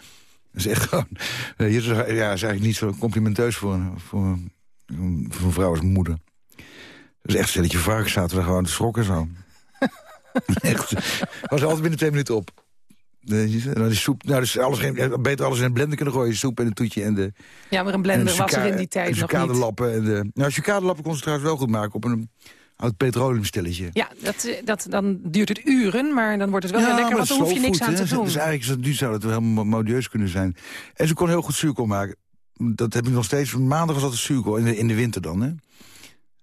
Dat is echt gewoon... ja, is eigenlijk niet zo complimenteus voor, voor, voor een vrouw als moeder. Dat is echt een stelletje varkens zaten we gewoon te schrokken zo. echt. Was altijd binnen twee minuten op. En dan die soep, nou, dus alles, geen- beter alles in een blender kunnen gooien. Soep en een toetje en de... Ja, maar een en blender de was er in die tijd en nog niet. sucadelappen En de, nou, sucadelappen kon ze trouwens wel goed maken op een oud petroleumstelletje. Ja, dat, eh, dat, dan duurt het uren, maar dan wordt het wel heel lekker, want maar dan hoef je niks aan te doen. Dus eigenlijk, nu zou dat wel helemaal modieus kunnen zijn. En ze kon heel goed zuurkool maken. Dat heb ik nog steeds. Maandag was altijd zuurkool, in de, in de winter dan, hè.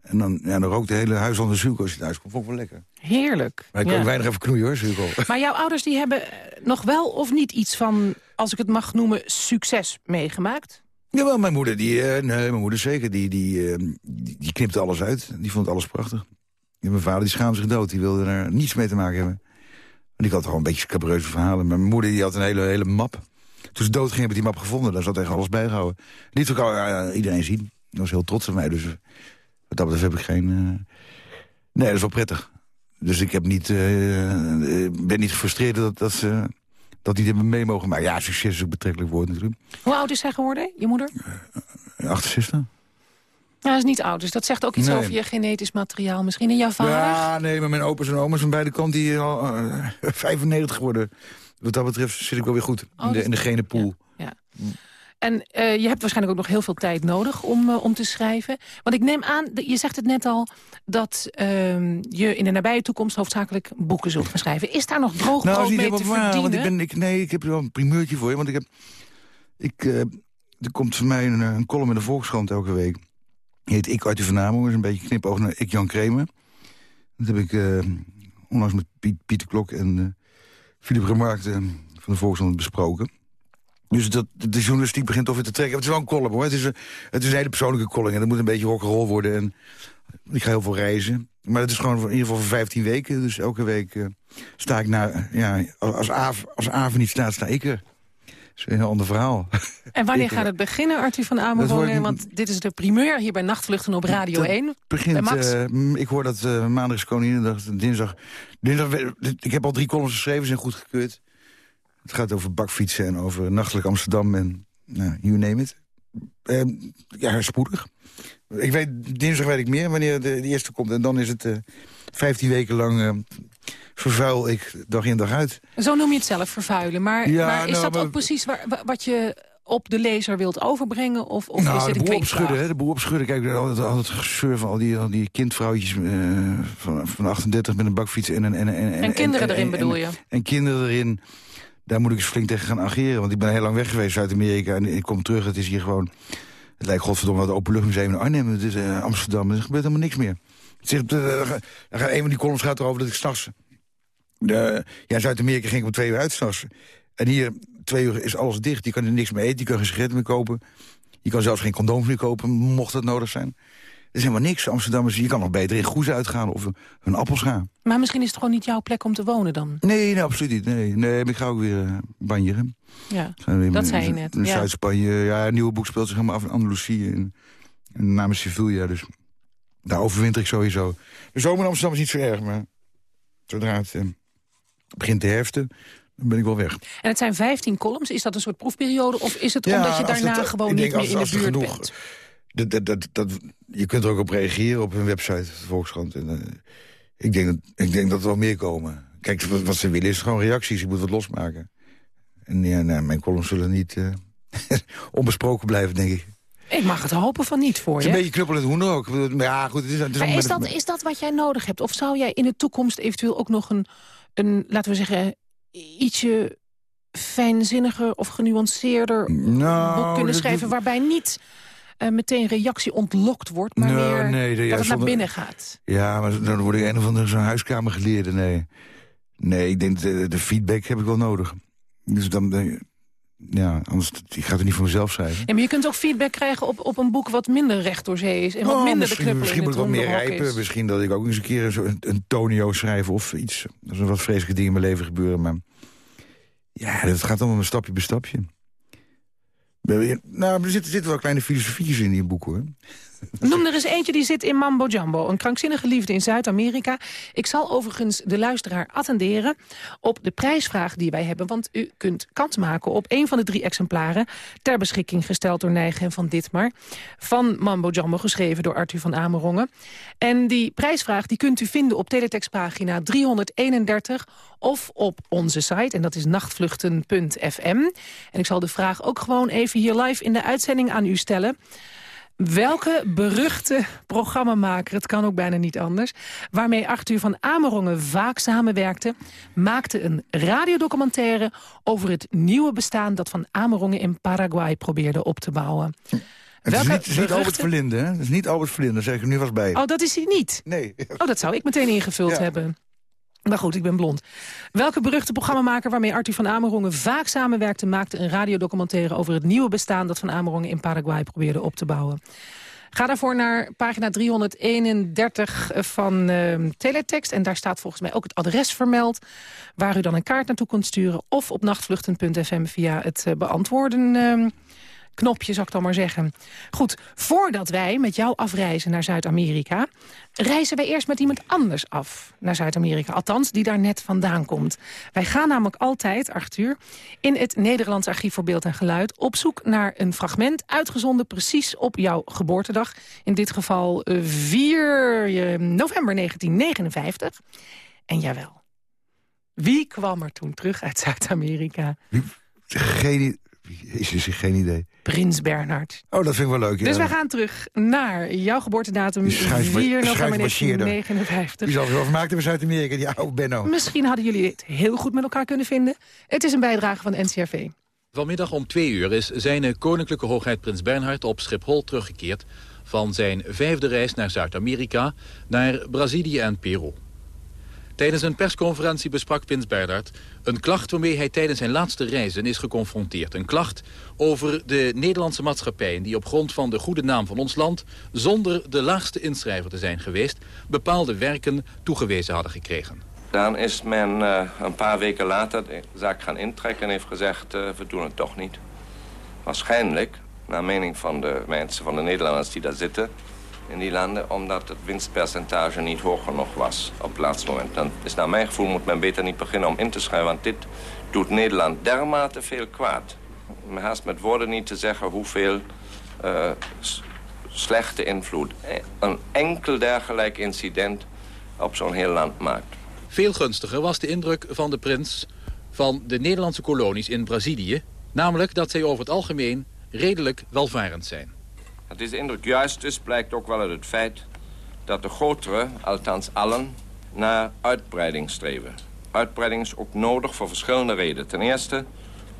En dan, ja, dan rookt de hele huis onder zuurkool als je thuis komt. Vond ik wel lekker. Heerlijk. Maar ik Ja. weinig even knoeien, hoor, zuurkool. Maar jouw ouders die hebben eh, nog wel of niet iets van, als ik het mag noemen, succes meegemaakt? Jawel, mijn moeder, die, eh, nee, mijn moeder zeker, die, die, eh, die, die knipte alles uit. Die vond alles prachtig. En mijn vader die schaamde zich dood, die wilde er niets mee te maken hebben. En ik had gewoon een beetje scabreuze verhalen. Maar mijn moeder die had een hele, hele map. Toen ze dood ging, heb ik die map gevonden. Daar zat echt alles bijgehouden. Liet ook al iedereen zien. Ik was heel trots op mij, dus wat dat betreft heb ik geen... eh, Nee, dat is wel prettig. Dus ik heb niet, eh, eh, ben niet gefrustreerd dat, dat ze dat die hebben mee mogen maken. Ja, succes is ook betrekkelijk woord natuurlijk. Hoe oud is zij geworden, je moeder? 68. Ja, dat is niet oud, dus dat zegt ook iets Nee. over je genetisch materiaal. Misschien in jouw vader? Ja, nee, maar mijn opa's en oma's van beide kanten die al eh, 95 geworden. Wat dat betreft zit ik wel weer goed Oh, in, de, dus- in de gene pool. Ja. En eh, je hebt waarschijnlijk ook nog heel veel tijd nodig om, eh, om te schrijven. Want ik neem aan, je zegt het net al... dat ehm, je in de nabije toekomst hoofdzakelijk boeken zult gaan schrijven. Is daar nog droog Nou, brood mee te waar. verdienen? Want ik ben, ik, nee, ik heb wel een primeurtje voor je. Want ik heb... Ik, eh, er komt voor mij een, een column in de Volkskrant elke week. Die heet Ik uit de Vernamo. Dat is een beetje knipoog naar Ik Jan Kremer. Dat heb ik onlangs met Piet, Pieter Klok en Philip Remarque eh, van de Volkskrant besproken. Dus dat, de journalistiek begint toch weer te trekken. Het is wel een column hoor. Het is een, het is een hele persoonlijke column. En dat moet een beetje rock'n'roll worden. En ik ga heel veel reizen. Maar het is gewoon in ieder geval voor 15 weken. Dus elke week eh, sta ik naar... Ja, als Aaf, als Aaf niet staat, sta ik er. Dat is een heel ander verhaal. En wanneer eh, gaat het beginnen, Arthur van wordt- Want dit is de primeur hier bij Nachtvluchten op Radio Dat 1. begint, eh, m, ik hoor dat eh, maandag is Koninginnedag, dinsdag, dinsdag... Ik heb al drie columns geschreven, zijn goedgekeurd. Het gaat over bakfietsen en over nachtelijk Amsterdam en nou, you name it. Eh, ja, spoedig. Ik weet, dinsdag weet ik meer wanneer de, de eerste komt. En dan is het eh 15 weken lang eh, vervuil ik dag in dag uit. Zo noem je het zelf, vervuilen. Maar, Ja, maar is nou, dat maar- ook precies waar, wa- wat je op de lezer wilt overbrengen? Of, of is nou, dit de een boel kwinkvraag? opschudden, hè, de boel opschudden. Kijk, altijd, altijd gezeur van al die, al die kindvrouwtjes eh, van, van 38 met een bakfiets en een... En, en, En kinderen erin en- bedoel je? En kinderen erin. Daar moet ik eens flink tegen gaan ageren. Want ik ben heel lang weg geweest uit Amerika. En ik kom terug. Het is hier gewoon... Het lijkt godverdomme wat het openluchtmuseum in Arnhem. Het is eh, Amsterdam. Er gebeurt helemaal niks meer. Eh, een van die columns gaat erover dat ik s'nachts... Ja, in Zuid-Amerika ging ik om twee uur uit. En hier, twee uur is alles dicht. Je kan er niks meer eten. Je kan geen sigaretten meer kopen. Je kan zelfs geen condooms meer kopen, mocht dat nodig zijn. Er is helemaal niks. Amsterdammers, je kan nog beter in Goes uitgaan of een, een appels gaan. Maar misschien is het gewoon niet jouw plek om te wonen dan. Nee, nee, absoluut niet. Nee, nee ik ga ook weer uh, banjeren. Ja, weer dat zei je net. Zuid-Spanje. Ja, een nieuwe boek speelt zich helemaal af in Andalusië. En, en namens Sevilla, dus daar overwinter ik sowieso. De zomer in Amsterdam is niet zo erg, maar zodra het eh, begint te herfsten, dan ben ik wel weg. En het zijn 15 columns. Is dat een soort proefperiode? Of is het Ja, omdat je daarna het- gewoon niet denk meer als- in de buurt genoeg- bent? Dat, dat, dat, dat, je kunt er ook op reageren op hun website, de Volkskrant. En, eh, ik, denk dat, ik denk dat er wel meer komen. Kijk, wat, wat ze willen is gewoon reacties. Je moet wat losmaken. En ja, nou, mijn columns zullen niet eh, onbesproken blijven, denk ik. Ik mag het hopen van niet voor Het is je. een beetje knuppelend hoender ook. Ik bedoel, Maar ja, goed, het is, het is Maar is dat, is dat wat jij nodig hebt? Of zou jij in de toekomst eventueel ook nog een, een laten we zeggen, ietsje fijnzinniger of genuanceerder Nou, boek kunnen schrijven... waarbij niet eh, meteen reactie ontlokt wordt... maar Nou, meer nee, de- dat het naar zonder- binnen gaat. Ja, maar dan word ik een of andere zo'n huiskamergeleerde. Nee. nee, ik denk de, de feedback heb ik wel nodig. Dus dan, eh, ja, anders ik ga het niet voor mezelf schrijven. Ja, maar je kunt ook feedback krijgen op, op een boek wat minder recht door zee is... en wat Oh, minder de misschien, knuppel misschien moet het ik wat meer rijpen. is. Misschien dat ik ook eens een keer een, een Tonio schrijf of iets. Er zijn wat vreselijke dingen in mijn leven gebeuren. Maar ja, dat gaat allemaal een stapje bij stapje. Nou, er zitten, zitten wel kleine filosofietjes in die boek, hoor. Noem er eens eentje die zit in Mambo Jumbo. Een krankzinnige liefde in Zuid-Amerika. Ik zal overigens de luisteraar attenderen op de prijsvraag die wij hebben. Want u kunt kans maken op een van de drie exemplaren... ter beschikking gesteld door Nijgen en Van Ditmar. Van Mambo Jumbo, geschreven door Arthur van Amerongen. En die prijsvraag die kunt u vinden op teletextpagina 331... of op onze site, en dat is nachtvluchten.fm. En ik zal de vraag ook gewoon even hier live in de uitzending aan u stellen... Welke beruchte programmamaker, het kan ook bijna niet anders... waarmee Arthur van Amerongen vaak samenwerkte... maakte een radiodocumentaire over het nieuwe bestaan... dat van Amerongen in Paraguay probeerde op te bouwen. Het is niet, het is niet Albert Verlinde, hè? Het is niet Albert Verlinde, zeg ik er nu vast bij. Oh, dat is hij niet. Nee. Oh, dat zou ik meteen ingevuld Ja. hebben. Maar goed, ik ben blond. Welke beruchte programmamaker waarmee Arthur van Amerongen vaak samenwerkte... maakte een radiodocumentaire over het nieuwe bestaan... dat van Amerongen in Paraguay probeerde op te bouwen? Ga daarvoor naar pagina 331 van eh, Teletext. En daar staat volgens mij ook het adres vermeld... waar u dan een kaart naartoe kunt sturen... of op nachtvluchten.fm via het eh, beantwoorden... eh, knopje, zou ik dan maar zeggen. Goed, voordat wij met jou afreizen naar Zuid-Amerika... reizen wij eerst met iemand anders af naar Zuid-Amerika. Althans, die daar net vandaan komt. Wij gaan namelijk altijd, Arthur, in het Nederlands Archief voor Beeld en Geluid... op zoek naar een fragment uitgezonden precies op jouw geboortedag. In dit geval eh, 4 eh, november 1959. En jawel, wie kwam er toen terug uit Zuid-Amerika? Geen, is, is geen idee. Prins Bernhard. Oh, dat vind ik wel leuk. Dus wij gaan terug naar jouw geboortedatum Die schuif- 4 november schuifmarcheerder. 1959. Die zal zich wel vermaakt hebben in Zuid-Amerika, die oude Benno. Misschien hadden jullie het heel goed met elkaar kunnen vinden. Het is een bijdrage van de NCRV. Vanmiddag om twee uur is zijn koninklijke hoogheid prins Bernhard op Schiphol teruggekeerd... van zijn vijfde reis naar Zuid-Amerika, naar Brazilië en Peru. Tijdens een persconferentie besprak prins Bernhard een klacht waarmee hij tijdens zijn laatste reizen is geconfronteerd. Een klacht over de Nederlandse maatschappijen die op grond van de goede naam van ons land... zonder de laagste inschrijver te zijn geweest, bepaalde werken toegewezen hadden gekregen. Dan is men eh, een paar weken later de zaak gaan intrekken en heeft gezegd... eh, we doen het toch niet. Waarschijnlijk, naar mening van de mensen, van de Nederlanders die daar zitten... in die landen, omdat het winstpercentage niet hoog genoeg was op het laatste moment. Dan is naar mijn gevoel moet men beter niet beginnen om in te schrijven... want dit doet Nederland dermate veel kwaad. Haast met woorden niet te zeggen hoeveel eh, slechte invloed... een enkel dergelijk incident op zo'n heel land maakt. Veel gunstiger was de indruk van de prins van de Nederlandse kolonies in Brazilië. Namelijk dat zij over het algemeen redelijk welvarend zijn. Dat deze indruk juist is, blijkt ook wel uit het feit dat de grotere, althans allen, naar uitbreiding streven. Uitbreiding is ook nodig voor verschillende redenen. Ten eerste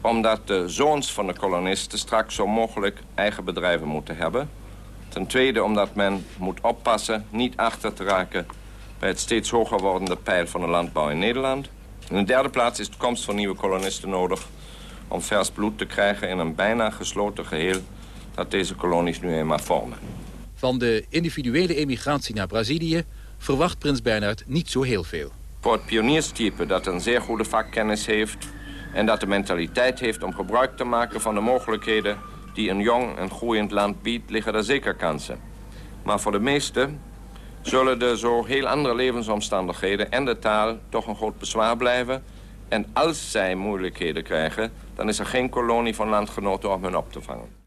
omdat de zoons van de kolonisten straks zo mogelijk eigen bedrijven moeten hebben. Ten tweede omdat men moet oppassen niet achter te raken bij het steeds hoger wordende pijl van de landbouw in Nederland. In de derde plaats is de komst van nieuwe kolonisten nodig om vers bloed te krijgen in een bijna gesloten geheel dat deze kolonies nu eenmaal vormen. Van de individuele emigratie naar Brazilië verwacht prins Bernhard niet zo heel veel. Voor het pionierstype dat een zeer goede vakkennis heeft... en dat de mentaliteit heeft om gebruik te maken van de mogelijkheden... die een jong en groeiend land biedt, liggen er zeker kansen. Maar voor de meesten zullen de zo heel andere levensomstandigheden... en de taal toch een groot bezwaar blijven. En als zij moeilijkheden krijgen... dan is er geen kolonie van landgenoten om hen op te vangen.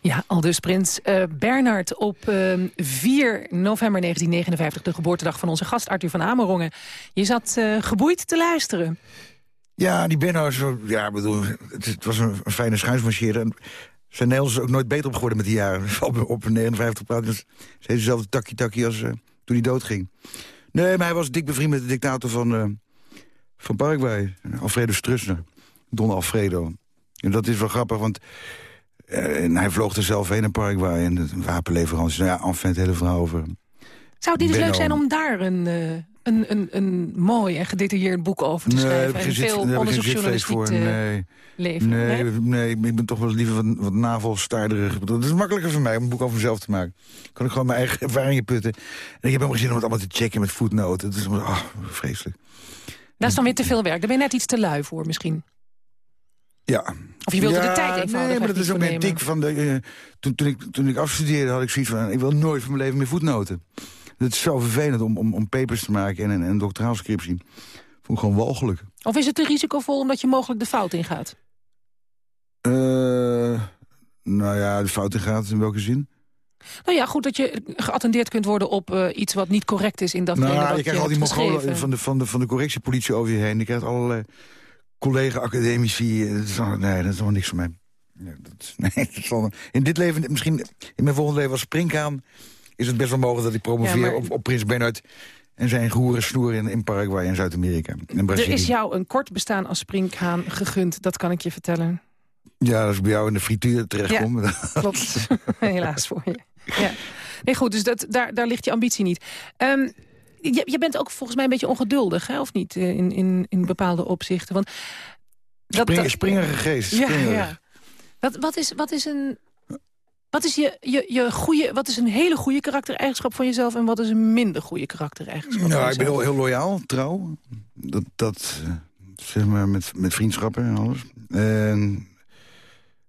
Ja, al dus prins eh, Bernhard op eh, 4 november 1959... de geboortedag van onze gast Arthur van Amerongen. Je zat eh, geboeid te luisteren. Ja, die zo... Ja, bedoel, het, was een, fijne schuinsmarcheerder. Zijn Nederlands is ook nooit beter op geworden met die jaren. Op, op 59 praat dus steeds dezelfde takkie-takkie als eh, toen hij doodging. Nee, maar hij was dik bevriend met de dictator van, van Paraguay. Alfredo Stroessner. Don Alfredo. En dat is wel grappig, want en hij vloog er zelf heen in Paraguay. En de wapenleveranties. Nou ja, enfin het hele verhaal over... Zou het niet eens leuk zijn om daar een, eh, een, een, een mooi en gedetailleerd boek over te schrijven? en zit- veel onderzoeksjournalistiek voor. te Nee. leveren? Nee, Nee? nee, ik ben toch wel liever wat, wat navelstaarderig. Het is makkelijker voor mij om een boek over mezelf te maken. kan ik gewoon mijn eigen ervaringen putten. En ik heb helemaal geen zin om het allemaal te checken met voetnoten. Het is allemaal, ah, vreselijk. Dat is dan weer te veel werk. Daar ben je net iets te lui voor misschien. Ja. Of je wilde ja, de tijd eenvoudig Nee, maar dat is ook mijn tik van... De, eh, toen, toen, ik, toen ik afstudeerde had ik zoiets van... ik wil nooit van mijn leven meer voetnoten. Het is zo vervelend om, om, om papers te maken en een, een doctoraalscriptie. Vond ik gewoon walgelijk. Of is het te risicovol omdat je mogelijk de fout ingaat? Eh, nou ja, de fout in gaat in welke zin? Nou ja, goed dat je geattendeerd kunt worden op eh, iets wat niet correct is in datgene nou, wat je krijgt al die mogolen van de, van, de, van de correctiepolitie over je heen. Je krijgt allerlei collega-academici. Al- Nee, dat is allemaal niks voor mij. Nee, dat, nee, dat in dit leven, misschien in mijn volgende leven als springkaan... is het best wel mogelijk dat ik promoveer Ja, maar- op, op Prins Bernhard... en zijn goeren snoer in, in Paraguay en Zuid-Amerika. Er is jou een kort bestaan als springhaan gegund, dat kan ik je vertellen. Ja, als ik bij jou in de frituur terechtkom... Klopt, helaas voor je. Ja. Nee, goed, dus dat, daar, daar ligt je ambitie niet. Ehm, je, je bent ook volgens mij een beetje ongeduldig, hè, of niet? eh, In, in, in bepaalde opzichten. Want dat, Spring- springerige geest. Ja, ja. Wat, wat, is, wat is een... Wat is, je, je, je goede, wat is een hele goede karaktereigenschap van jezelf... en wat is een minder goede karaktereigenschap van Nou, ik ben heel, heel loyaal, trouw. Dat, dat eh, zeg maar, met, met vriendschappen en alles. En,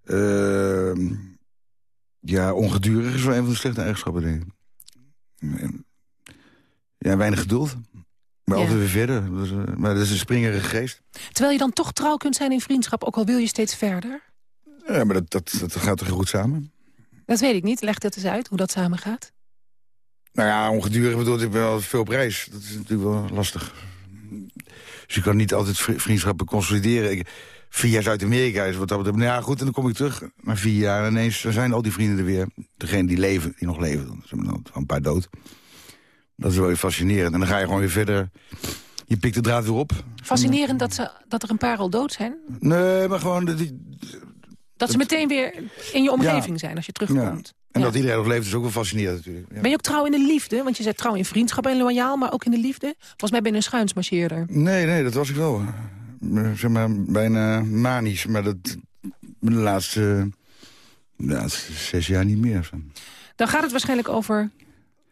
ehm, ja, ongedurig is wel een van de slechte eigenschappen, denk ik. Ja, weinig geduld. Maar Ja. altijd weer verder. Dus, eh, maar dat is een springerige geest. Terwijl je dan toch trouw kunt zijn in vriendschap... ook al wil je steeds verder? Ja, maar dat, dat, dat gaat toch goed samen? Dat weet ik niet. Leg dat eens uit, hoe dat samen gaat. Nou ja, ongedurig bedoel ik wel veel op reis. Dat is natuurlijk wel lastig. Dus je kan niet altijd vri- vriendschappen consolideren. Ik, vier jaar Zuid-Amerika is wat dat betreft. Nou ja, goed, en dan kom ik terug. Na vier jaar en ineens zijn al die vrienden er weer. Degene die leven, die nog leven. Dan zijn er dan een paar dood. Dat is wel weer fascinerend. En dan ga je gewoon weer verder. Je pikt de draad weer op. Fascinerend dat, ze, dat er een paar al dood zijn. Nee, maar gewoon... die- Dat ze meteen weer in je omgeving zijn als je ja. terugkomt. En Ja. dat iedereen nog leeft is ook wel fascinerend natuurlijk. Ja. Ben je ook trouw in de liefde? Want je zegt trouw in vriendschap en loyaal, maar ook in de liefde. Volgens mij ben je een schuinsmarcheerder. Nee, nee, dat was ik wel. Eh, Zeg maar, bijna manisch. Maar dat de laatste, de laatste zes jaar niet meer. Dan gaat het waarschijnlijk over...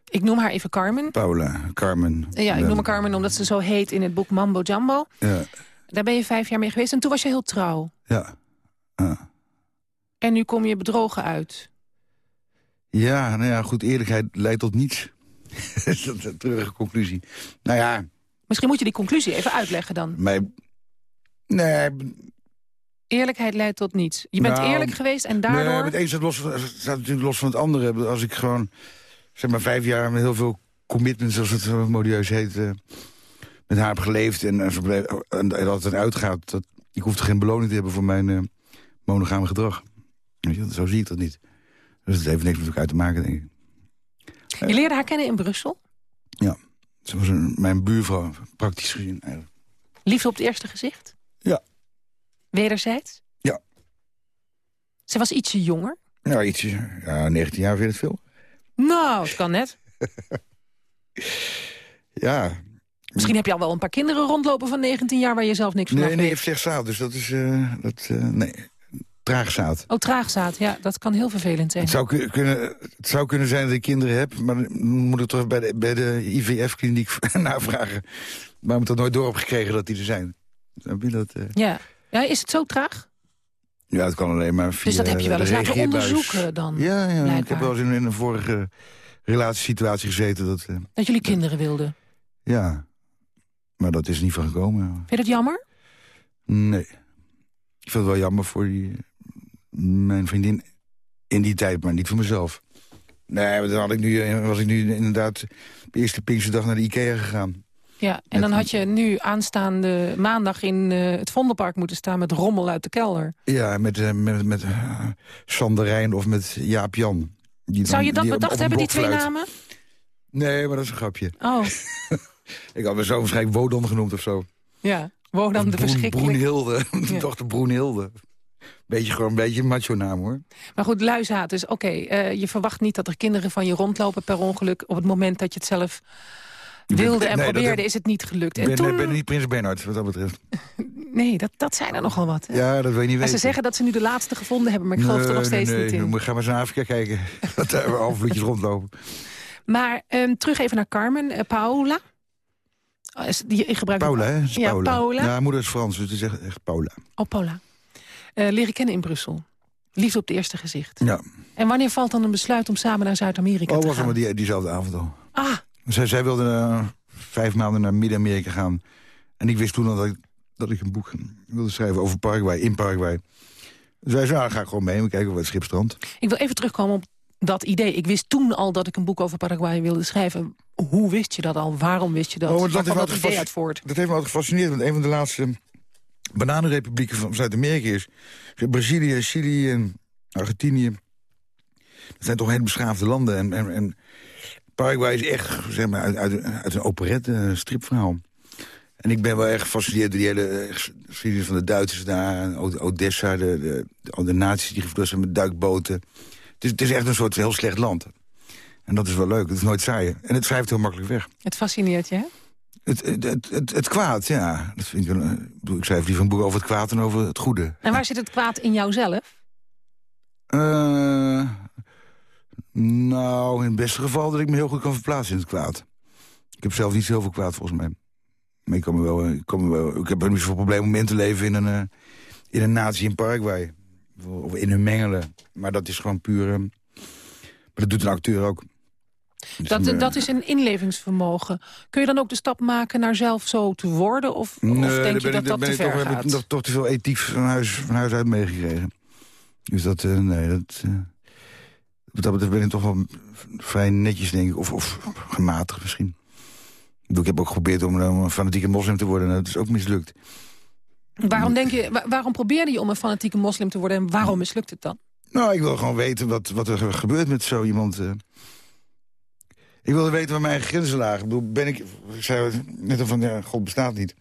Ik noem haar even Carmen. Paula, Carmen. Ja, ik noem haar Carmen omdat ze zo heet in het boek Mambo Jumbo. Ja, Daar ben je vijf jaar mee geweest en toen was je heel trouw. ja. ja. En nu kom je bedrogen uit. Ja, nou ja, goed, eerlijkheid leidt tot niets. dat is een treurige conclusie. Nou ja, Misschien moet je die conclusie even uitleggen dan. mijn... Nee, Eerlijkheid leidt tot niets. Je bent Nou, eerlijk geweest en daardoor... Nee, het een staat, los, staat natuurlijk los van het andere. Als ik gewoon, zeg maar, vijf jaar met heel veel commitment, zoals het modieus heet, eh, met haar heb geleefd en, en, dat het uitgaat, dat, ik hoef er geen beloning te hebben voor mijn eh, monogame gedrag. Weet je, zo zie ik dat niet. Dus het heeft niks met elkaar te maken, denk ik. Je leerde haar kennen in Brussel. Ja, ze was een, mijn buurvrouw, praktisch gezien eigenlijk. Liefde op het eerste gezicht. Ja. Wederzijds. Ja. Ze was ietsje jonger. Nou, ietsje, ja, 19 jaar vind je het veel. Nou, het kan net. Ja, Misschien heb je al wel een paar kinderen rondlopen van 19 jaar... waar je zelf niks van nee, nee, weet. heeft slecht zaad, dus dat is, eh, dat, eh, nee, traag zaad. Oh, traagzaad. Ja, dat kan heel vervelend zijn. Het zou, ku- kunnen, het zou kunnen zijn dat ik kinderen heb, maar dan moet ik toch bij de, bij de IVF-kliniek navragen. Waarom ik dat nooit door heb gekregen dat die er zijn. Je dat? eh? Ja. ja, is het zo traag? Ja, het kan alleen maar via Dus dat heb je wel eens laten onderzoeken dan, Ja, ja ik heb wel eens in, in een vorige relatiesituatie gezeten. Dat, eh, Dat jullie kinderen wilden. ja, maar dat is niet van gekomen. Vind je dat jammer? Nee. Ik vind het wel jammer voor die, mijn vriendin in die tijd, maar niet voor mezelf. Nee, dan had ik nu, was ik nu inderdaad de eerste Pinksterdag naar de Ikea gegaan. Ja, en dan had je nu aanstaande maandag in eh, het Vondelpark moeten staan... met rommel uit de kelder. Ja, met, eh, met, met eh, Sander Rijn of met Jaap Jan. Die Zou je dat bedacht hebben, die twee namen? Nee, maar dat is een grapje. Oh, Ik had me zo waarschijnlijk Wodon genoemd of zo. ja. Wodan de verschrikkelijk. Broenhilde, Ja. dochter Broenhilde. Beetje, gewoon een beetje een macho naam, hoor. Maar goed, luishaat dus. Oké, je verwacht niet dat er kinderen van je rondlopen per ongeluk... op het moment dat je het zelf wilde en Nee, probeerde, is het niet gelukt. Ik En ben, toen... ben niet Prins Bernhard, wat dat betreft. Nee, dat, dat zijn er nogal wat. hè? Ja, dat wil je niet En weten. ze zeggen dat ze nu de laatste gevonden hebben, maar ik geloof er nog Nee, steeds nee, niet nee. in. We gaan maar eens naar Afrika kijken. Dat daar halfbloedjes rondlopen. Maar ehm, terug even naar Carmen, eh, Paula. Oh, is- Die je gebruikt Paula, hè? Ja, Paula. Paula. Ja, haar moeder is Frans, dus het is echt, echt Paula. Oh, Paula. Eh, leren kennen in Brussel. Liefde op het eerste gezicht. Ja. En wanneer valt dan een besluit om samen naar Zuid-Amerika Oh, te was gaan? maar die, diezelfde avond al. Ah, Zij, zij wilde eh, vijf maanden naar Midden-Amerika gaan. En ik wist toen al dat ik, dat ik een boek wilde schrijven over Paraguay, in Paraguay. Dus wij zeiden, nou, dan ga ik gewoon mee. We kijken wat schipstrand. ik wil even terugkomen op dat idee. Ik wist toen al dat ik een boek over Paraguay wilde schrijven. Hoe wist je dat al? Waarom wist je dat? Oh, dat, heeft dat idee uit voort? dat heeft me altijd gefascineerd. Want een van de laatste bananenrepublieken van Zuid-Amerika is... Brazilië, Chili en Argentinië. Dat zijn toch hele beschaafde landen. En, en, en Paraguay is echt zeg maar, uit, uit, uit een operette, een stripverhaal. En ik ben wel erg gefascineerd door die hele eh, geschiedenis van de Duitsers daar. en Odessa, de, de, de, de naties die gevlucht zijn met duikboten. Het is, het is echt een soort heel slecht land. En dat is wel leuk, het is nooit saai. En het schrijft heel makkelijk weg. Het fascineert je, hè? Het, het, het, het, kwaad, ja. Dat vind ik, wel, eh, ik, schrijf liever een boek over het kwaad dan over het goede. En waar zit het kwaad in jouzelf? Eh, nou, in het beste geval dat ik me heel goed kan verplaatsen in het kwaad. Ik heb zelf niet zo heel veel kwaad volgens mij. Maar ik, kan me wel, ik, kan me wel, ik heb er niet zoveel probleem om in te leven in een, eh, in een natie in Paraguay. Of in hun mengelen. Maar dat is gewoon puur... eh, maar dat doet een acteur ook. Dus Dat, eh, dat is een inlevingsvermogen. Kun je dan ook de stap maken naar zelf zo te worden? Of, of denk je dat ik- dat te ver toch, heb ik gaat? nog toch te veel ethiek van huis, van huis uit meegekregen. Dus dat, nee, dat... wat dat betreft ben ik toch wel vrij netjes, denk ik. Of, of gematigd misschien. Ik, heb ook geprobeerd om, eh, om een fanatieke moslim te worden. en Dat is ook mislukt. Waarom, denk je, wa- waarom probeerde je om een fanatieke moslim te worden... en waarom mislukt het dan? Nou, ik wil gewoon weten wat, wat er gebeurt met zo iemand. eh. Ik wilde weten waar mijn grenzen lagen. Ik bedoel, ben ik... Ik zei net al van, ja, God bestaat niet.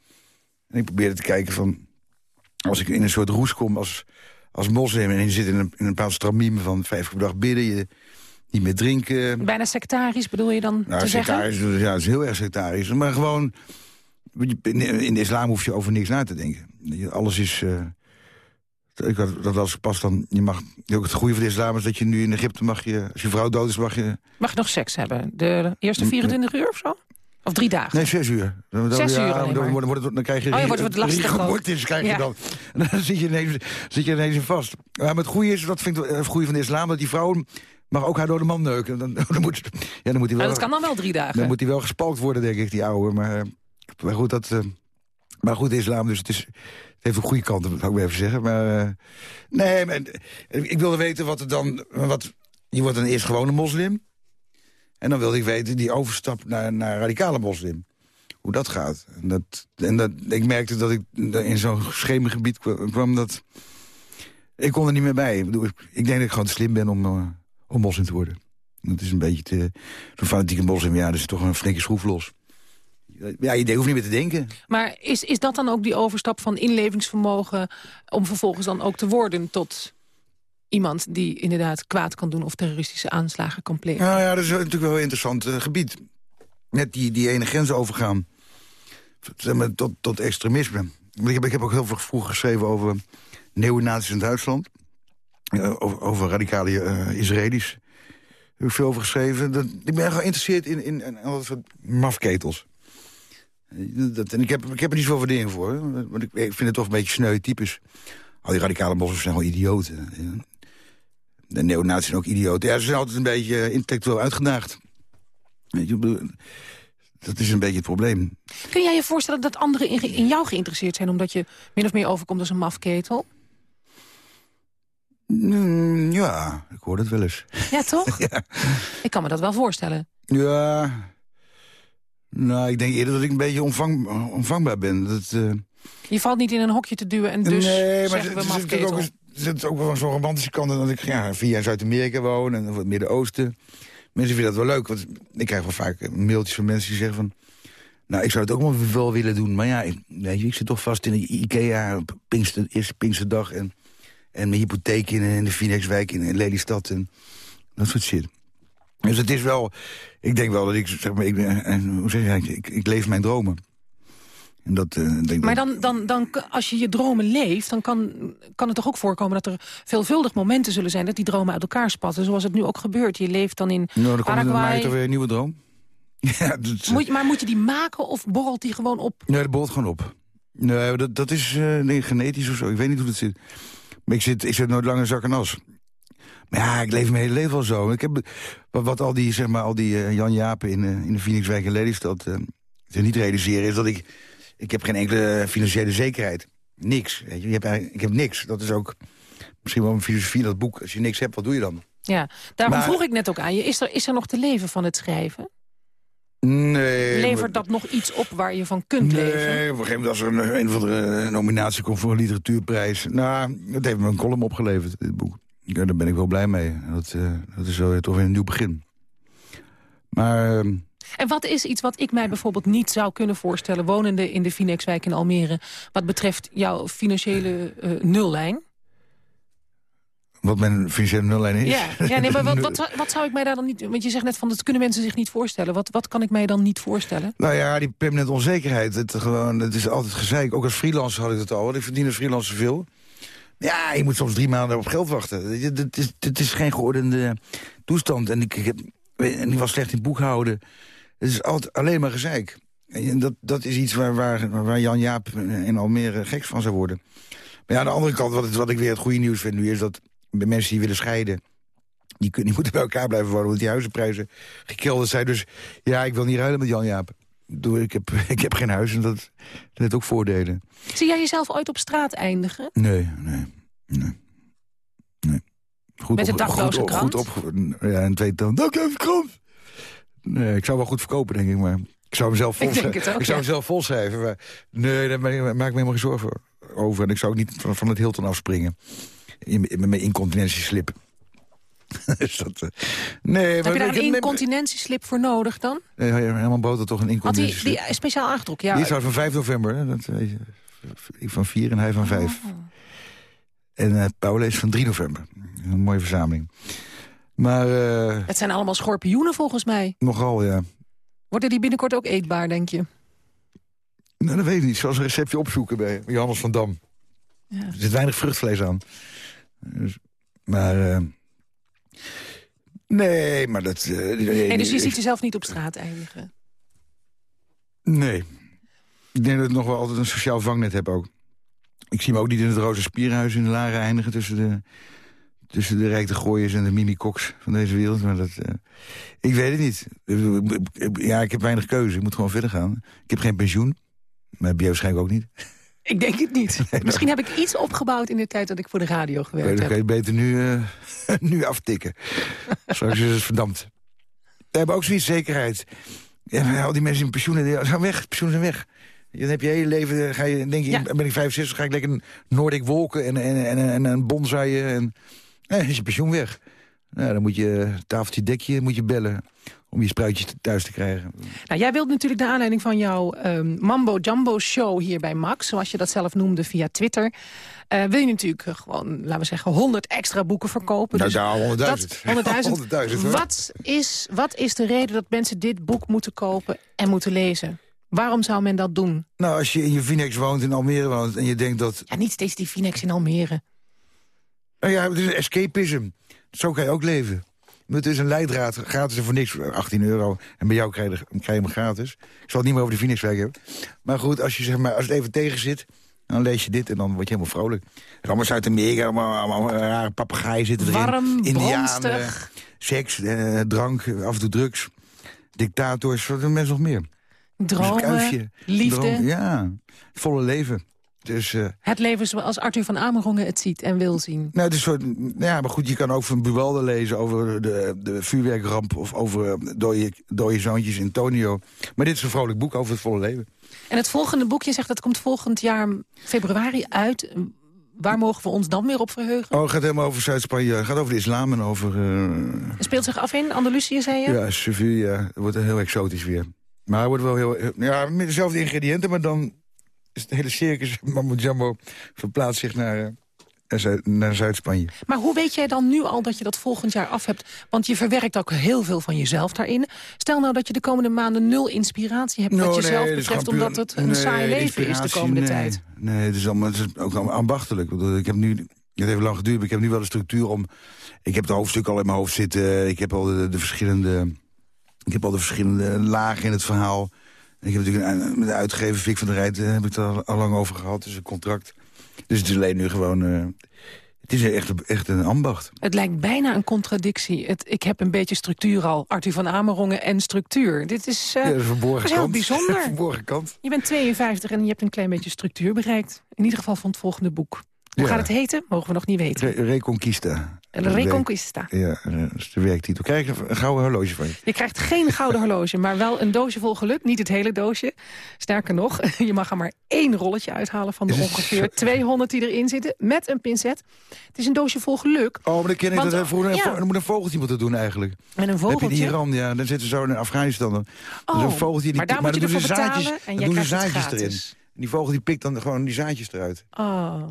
En ik probeerde te kijken van... Als ik in een soort roes kom als, als moslim... en je zit in een, in een bepaald van vijf keer per dag bidden... je niet meer drinken... Bijna sectarisch bedoel je dan Nou, te zeggen? sectarisch, ja, het is heel erg sectarisch. Maar gewoon, in de islam hoef je over niks na te denken. Alles is... eh, ik had dat als pas dan, je mag, ook het goede van de islam is dat je nu in Egypte mag je, als je vrouw dood is, mag je... Mag je nog seks hebben? De eerste 24 uur of zo? Of drie dagen? Nee, zes uur. Dan, dan- Zes ja, uur dan, wordt- wordt dan krijg je... Oh, je wordt wat lastig ook. Mortis krijg je dan. Dan zit je, ineens, zit je ineens in vast. Ja, maar het goede is, dat vind ik het goede van de islam, dat die vrouw mag ook haar dode man neuken. Dan, dan, moet, ja, dan moet hij Maar wel... dat kan dan wel drie dagen. Dan moet hij wel gespalkt worden, denk ik, die ouwe. Maar, eh, maar goed, dat, eh, maar goed, de islam, dus het, is, het heeft een goede kant, dat zou ik even zeggen. Maar eh, nee, maar, eh, ik wilde weten wat er dan... Wat, je wordt dan eerst gewoon een moslim. En dan wilde ik weten die overstap naar, naar radicale moslim. Hoe dat gaat. En, dat, en dat, ik merkte dat ik in zo'n schemergebied kwa- kwam dat... Ik kon er niet meer bij. Ik, bedoel, ik, denk dat ik gewoon slim ben om, eh, om moslim te worden. Dat is een beetje te... Zo'n fanatieke moslim, ja, dat is toch een flinke schroef los. Ja, je hoeft niet meer te denken. Maar is, is dat dan ook die overstap van inlevingsvermogen... om vervolgens dan ook te worden tot iemand die inderdaad kwaad kan doen... of terroristische aanslagen kan plegen? Nou ja, dat is natuurlijk wel een interessant eh, gebied. Net die, die ene grens overgaan. Zeg maar, tot, tot extremisme. Ik heb, ik heb ook heel veel vroeger geschreven over neonazies in Duitsland. Eh, over, over radicale eh, Israëli's. Daar heb ik veel over geschreven. Ik ben geïnteresseerd in, in, in dat soort mafketels. Dat, en ik heb, ik heb er niet zoveel waardering voor. Want ik, vind het toch een beetje sneu types. Al die radicale moslims zijn gewoon idioten. De neonazies zijn ook idioten. Ja, ze zijn altijd een beetje eh, intellectueel uitgedaagd. Weet je, dat is een beetje het probleem. Kun jij je voorstellen dat anderen in, in jou geïnteresseerd zijn... omdat je min of meer overkomt als een mafketel? Mm, ja, ik hoor dat wel eens. Ja, toch? Ik kan me dat wel voorstellen. Ja, nou, ik denk eerder dat ik een beetje omvang, omvangbaar ben. Dat, eh, Je valt niet in een hokje te duwen en dus nee, maar zeggen we mafketel. Er zit ook wel zo'n romantische kant dat ik ja, vier jaar in Zuid-Amerika woon en het Midden-Oosten. Mensen vinden dat wel leuk, want ik krijg wel vaak mailtjes van mensen die zeggen van... Nou, ik zou het ook wel, willen doen, maar ja, ik, weet je, ik zit toch vast in de IKEA op Pinkster, eerste Pinksterdag. En En mijn hypotheek in, in de Phoenixwijk in, Lelystad. En dat soort shit. Dus het is wel... Ik denk wel dat ik, zeg maar, ik, en, hoe zeg ik, ik leef mijn dromen. En dat, eh, denk Maar dan, dan, dan, als je je dromen leeft, dan kan, kan het toch ook voorkomen... dat er veelvuldig momenten zullen zijn dat die dromen uit elkaar spatten. Zoals het nu ook gebeurt. Je leeft dan in Nou, dan er Paraguay. toch weer een nieuwe droom. ja, dat, Moet je, maar moet je die maken of borrelt die gewoon op? Nee, dat bolt gewoon op. Nee, dat, dat is eh, nee, genetisch of zo. Ik weet niet hoe dat zit. Maar ik zit, ik zit nooit lang in zak en as. Maar ja, ik leef mijn hele leven al zo. Ik heb, wat, wat al die, zeg maar, al die eh, Jan Japen in, eh, in de Phoenixwijk en Lelystad... eh, ze niet realiseren, is dat ik... Ik heb geen enkele financiële zekerheid. Niks. Weet je. Je hebt ik heb niks. Dat is ook misschien wel een filosofie, dat boek. Als je niks hebt, wat doe je dan? Ja, daarom Maar- vroeg ik net ook aan je. Is er, is er nog te leven van het schrijven? Nee. Levert maar- dat nog iets op waar je van kunt Nee, leven? op een gegeven moment als er een, een of andere nominatie komt voor een literatuurprijs. Nou, dat heeft me een column opgeleverd, dit boek. Ja, daar ben ik wel blij mee. Dat, eh, dat is wel toch weer een nieuw begin. Maar eh, En wat is iets wat ik mij bijvoorbeeld niet zou kunnen voorstellen... wonende in de Phoenixwijk in Almere... wat betreft jouw financiële eh, nullijn? wat mijn financiële nullijn is... Ja, ja nee, maar wat, wat, zou- wat zou ik mij daar dan niet... Want je zegt net van, dat kunnen mensen zich niet voorstellen. Wat, wat kan ik mij dan niet voorstellen? Nou ja, die permanente onzekerheid. Het, gewoon, het is altijd gezeik. Ook als freelancer had ik het al. Want ik verdien als freelancer veel. Ja, je moet soms drie maanden op geld wachten. Het is, het is geen geordende toestand. En ik, ik, heb, en ik was slecht in boekhouden. Het is altijd alleen maar gezeik. En dat, dat is iets waar, waar, waar Jan Jaap in Almere geks van zou worden. Maar ja, aan de andere kant, wat, wat ik weer het goede nieuws vind nu... is dat bij mensen die willen scheiden... Die, kunnen, die moeten bij elkaar blijven wonen, want die huizenprijzen gekelderd zijn. Dus ja, ik wil niet ruilen met Jan Jaap. Ik heb, ik heb geen huis en dat, dat heeft ook voordelen. Zie jij jezelf ooit op straat eindigen? Nee, nee, nee. nee. Goed Met een dakloze goed, krant? Goed op, ja, en twee toon. Dakloze krant! Nee, ik zou wel goed verkopen, denk ik, maar... Ik zou mezelf vol, Ik ook, ik zou ja. mezelf volschrijven. Maar nee, daar maak ik me helemaal geen zorgen over. En ik zou ook niet van, van het Hilton afspringen. In, in, met mijn incontinentieslip. dus dat, eh, nee, Heb je daar een incontinentieslip voor nodig dan? Nee, Boot had toch een Had incontinentieslip. die speciaal aangetrokken? Ja, Die is van 5 november. Hè? Dat, weet je. Ik van 4 en hij van 5. Oh. En eh Paul is van 3 november. Een mooie verzameling. Maar eh, het zijn allemaal schorpioenen volgens mij. nogal, ja. Worden die binnenkort ook eetbaar, denk je? Nou, dat weet ik niet. Zoals een receptje opzoeken bij Johannes van Dam. Ja. Er zit weinig vruchtvlees aan. Dus, maar... eh, nee, maar dat... eh, nee, dus je ziet jezelf niet op straat eindigen. Nee. Ik denk dat ik nog wel altijd een sociaal vangnet heb ook. Ik zie me ook niet in het Roze Spierhuis in de Laren eindigen... tussen de, tussen de Rijk de Gooiers en de Mimi Cox van deze wereld. Maar dat, eh, ik weet het niet. Ja, ik heb weinig keuze. Ik moet gewoon verder gaan. Ik heb geen pensioen. Maar heb jij waarschijnlijk ook niet. Ik denk het niet. Misschien heb ik iets opgebouwd in de tijd dat ik voor de radio gewerkt Dan heb. kan je beter nu, eh, nu aftikken. Straks is het verdampt. We hebben ook zoiets zekerheid. Ja, al die mensen in pensioen die gaan weg. Pensioen zijn weg. Dan heb je hele leven, ga je, denk je, Ja. ben ik 65, ga ik lekker Noordic wolken en, en, en, en, een bonsaaien. En eh, is je pensioen weg. Nou, dan moet je tafeltje dekje moet je bellen om je spruitjes thuis te krijgen. Nou, jij wilt natuurlijk naar aanleiding van jouw ehm, Mambo Jumbo show hier bij Max... zoals je dat zelf noemde via Twitter... eh, wil je natuurlijk eh, gewoon, laten we zeggen, 100 extra boeken verkopen. Nou, Dus daar 100.000. dat- 100.000. 100.000, hoor. wat, is, wat is de reden dat mensen dit boek moeten kopen en moeten lezen? Waarom zou men dat doen? Nou, als je in je Phoenix woont, in Almere woont... en je denkt dat Ja, niet steeds die Phoenix in Almere. Nou ja, het is escapism. Zo kan je ook leven. Het is een leidraad, gratis en voor niks, 18 euro. En bij jou krijg je, krijg je hem gratis. Ik zal het niet meer over de Phoenixwijk hebben. Maar goed, als, je, zeg maar, als het even tegen zit, dan lees je dit en dan word je helemaal vrolijk. Allemaal Zuid-Amerika, allemaal, allemaal rare papegaaien zitten erin. Warm, Indianen, seks, eh, drank, af en toe drugs. Dictators, wat mensen nog meer? Dromen, liefde. droom- ja, volle leven. Dus... eh, Het leven zoals Arthur van Amerongen het ziet en wil zien. Nou, het is soort, ja, maar goed, je kan ook van Buwalde lezen over de, de vuurwerkramp... of over eh, dode, dode zoontjes in Tonio. Maar dit is een vrolijk boek over het volle leven. En het volgende boek, je zegt dat komt volgend jaar februari uit. Waar mogen we ons dan weer op verheugen? Oh, het gaat helemaal over Zuid-Spanje. Het gaat over de islam en over... eh, Het speelt zich af in Andalusië, zei je? ja, Sevilla. Het wordt heel exotisch weer. Maar het wordt wel heel... heel- Ja, met dezelfde ingrediënten, maar dan is het hele circus... Mambo Jumbo verplaatst zich naar, eh, naar, Zuid- naar Zuid-Spanje. Maar hoe weet jij dan nu al dat je dat volgend jaar af hebt? Want je verwerkt ook heel veel van jezelf daarin. Stel nou dat je de komende maanden nul inspiratie hebt... wat Nou, jezelf nee, betreft, omdat het een nee, saai leven is de komende nee. tijd. Nee, het is, allemaal, het is ook allemaal ambachtelijk. Ik, heb nu, het heeft lang geduurd, maar ik heb nu wel de structuur om... Ik heb het hoofdstuk al in mijn hoofd zitten. Ik heb al de, de verschillende... Ik heb al de verschillende lagen in het verhaal. Ik heb natuurlijk een, met de uitgever Vic van der Rijt... eh, heb ik het al, al lang over gehad, dus een contract. Dus het is alleen nu gewoon... eh, het is echt, echt een ambacht. Het lijkt bijna een contradictie. Het, ik heb een beetje structuur al. Arthur van Amerongen en structuur. Dit is, eh, Ja, is verborgen heel kant. bijzonder. verborgen kant. Je bent 52 en je hebt een klein beetje structuur bereikt. In ieder geval van het volgende boek. Hoe Ja. gaat het heten? Mogen we nog niet weten. Re- Reconquista. Reconquista. Ja, eh, dat is de werktitel. Krijg je een gouden horloge van je. Je krijgt geen gouden horloge, maar wel een doosje vol geluk. Niet het hele doosje. Sterker nog, je mag er maar één rolletje uithalen... van de ongeveer 200 die erin zitten, met een pincet. Het is een doosje vol geluk. Oh, maar dan ken ik Want, dat er vroeger. ja. Er moet een vogeltje moeten doen eigenlijk. Met een Heb je in vogeltje. Iran, ja. Dan zitten ze zo in Afghanistan. Dan. Oh, een vogeltje, die maar daar maar moet je dan ervoor ze zaadjes, betalen en dan jij krijgt het zaadjes erin. En die vogel die pikt dan gewoon die zaadjes eruit. Oh.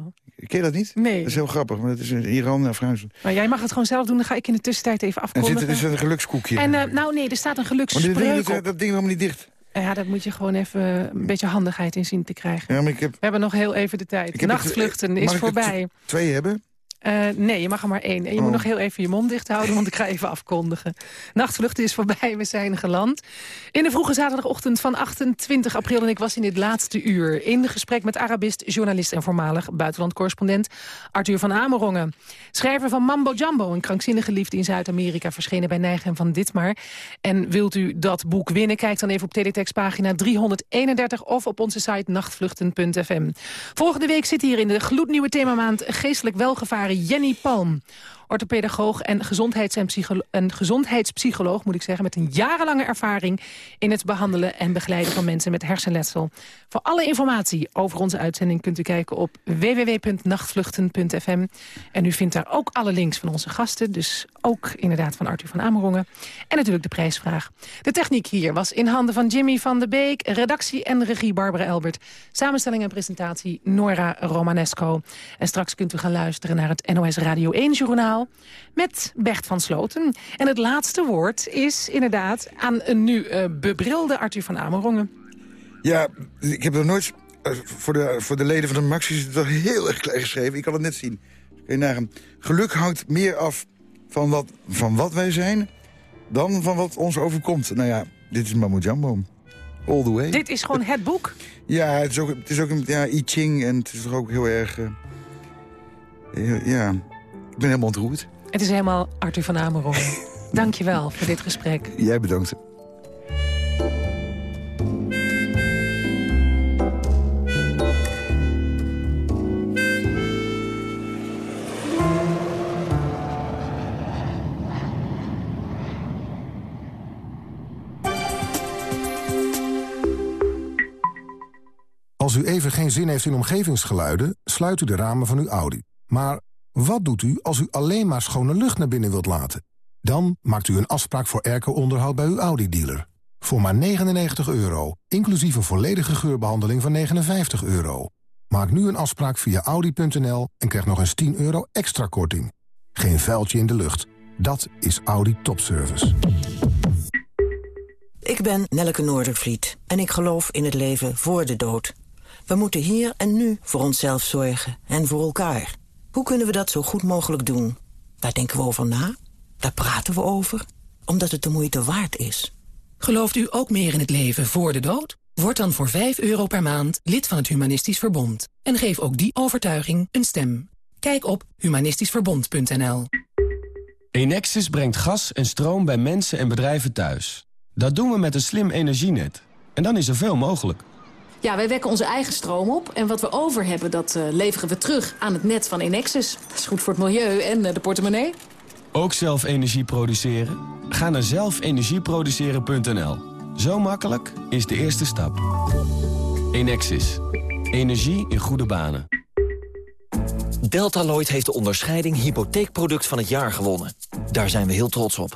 Ken je dat niet? Nee. Dat is heel grappig. Maar dat is Iran en Afghanistan. Maar jij mag het gewoon zelf doen, dan ga ik in de tussentijd even En afkondigen. zit, er is een gelukskoekje. En eh, nou nee, er staat een maar dit ding, dat, dat ding helemaal niet dicht. Ja, daar moet je gewoon even een beetje handigheid in zien te krijgen. Ja, maar ik heb, We hebben nog heel even de tijd. het- Nachtvluchten is voorbij. twee hebben. Eh, nee, je mag er maar één. En je Oh. moet nog heel even je mond dicht houden, want ik ga even afkondigen. Nachtvluchten is voorbij, we zijn geland. In de vroege zaterdagochtend van 28 april... en ik was in dit laatste uur in gesprek met Arabist, journalist... en voormalig buitenlandcorrespondent Arthur van Amerongen. Schrijver van Mambo Jumbo, een krankzinnige liefde in Zuid-Amerika... verschenen bij Nijgen van Ditmar. En wilt u dat boek winnen, kijk dan even op teletext pagina 331... of op onze site nachtvluchten.fm. Volgende week zit hier in de gloednieuwe themamaand... geestelijk welgevaren Jenny Palm orthopedagoog en, gezondheids en, psycholo- en gezondheidspsycholoog... moet ik zeggen, met een jarenlange ervaring... in het behandelen en begeleiden van mensen met hersenletsel. Voor alle informatie over onze uitzending kunt u kijken op www.nachtvluchten.fm. En u vindt daar ook alle links van onze gasten. Dus ook inderdaad van Arthur van Amerongen. En natuurlijk de prijsvraag. De techniek hier was in handen van Jimmy van de Beek... redactie en regie Barbara Elbert. Samenstelling en presentatie Nora Romanesco. En straks kunt u gaan luisteren naar het NOS Radio 1-journaal... met Bert van Sloten. En het laatste woord is inderdaad aan een nu eh, bebrilde Arthur van Amerongen. Ja, ik heb er nooit... eh, Voor de, voor de leden van de Maxi is het wel heel erg klein geschreven. Ik kan het net zien. Kun. Geluk hangt meer af van wat, van wat wij zijn... dan van wat ons overkomt. Nou ja, dit is Mambo Jumbo. All the way. Dit is gewoon het boek. Ja, het is ook, het is ook een ja, I Ching en het is toch ook heel erg... eh, ja, ben helemaal ontroerd. Het is helemaal Arthur van Amerongen. Dank je wel voor dit gesprek. Jij bedankt. Als u even geen zin heeft in omgevingsgeluiden, sluit u de ramen van uw Audi. Maar wat doet u als u alleen maar schone lucht naar binnen wilt laten? Dan maakt u een afspraak voor airco-onderhoud bij uw Audi-dealer. Voor maar 99 euro, inclusief een volledige geurbehandeling van 59 euro. Maak nu een afspraak via audi.nl en krijg nog eens 10 euro extra korting. Geen vuiltje in de lucht. Dat is Audi Topservice. Ik ben Nelleke Noordervliet en ik geloof in het leven voor de dood. We moeten hier en nu voor onszelf zorgen en voor elkaar. Hoe kunnen we dat zo goed mogelijk doen? Daar denken we over na, daar praten we over, omdat het de moeite waard is. Gelooft u ook meer in het leven voor de dood? Word dan voor 5 euro per maand lid van het Humanistisch Verbond. En geef ook die overtuiging een stem. Kijk op humanistischverbond.nl Enexis brengt gas en stroom bij mensen en bedrijven thuis. Dat doen we met een slim energienet. En dan is er veel mogelijk. Ja, wij wekken onze eigen stroom op. En wat we over hebben, dat eh, leveren we terug aan het net van Enexis. Dat is goed voor het milieu en eh, de portemonnee. Ook zelf energie produceren? Ga naar zelfenergieproduceren.nl. Zo makkelijk is de eerste stap. Enexis. Energie in goede banen. Deltaloid heeft de onderscheiding hypotheekproduct van het jaar gewonnen. Daar zijn we heel trots op.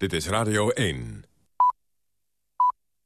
Dit is Radio 1.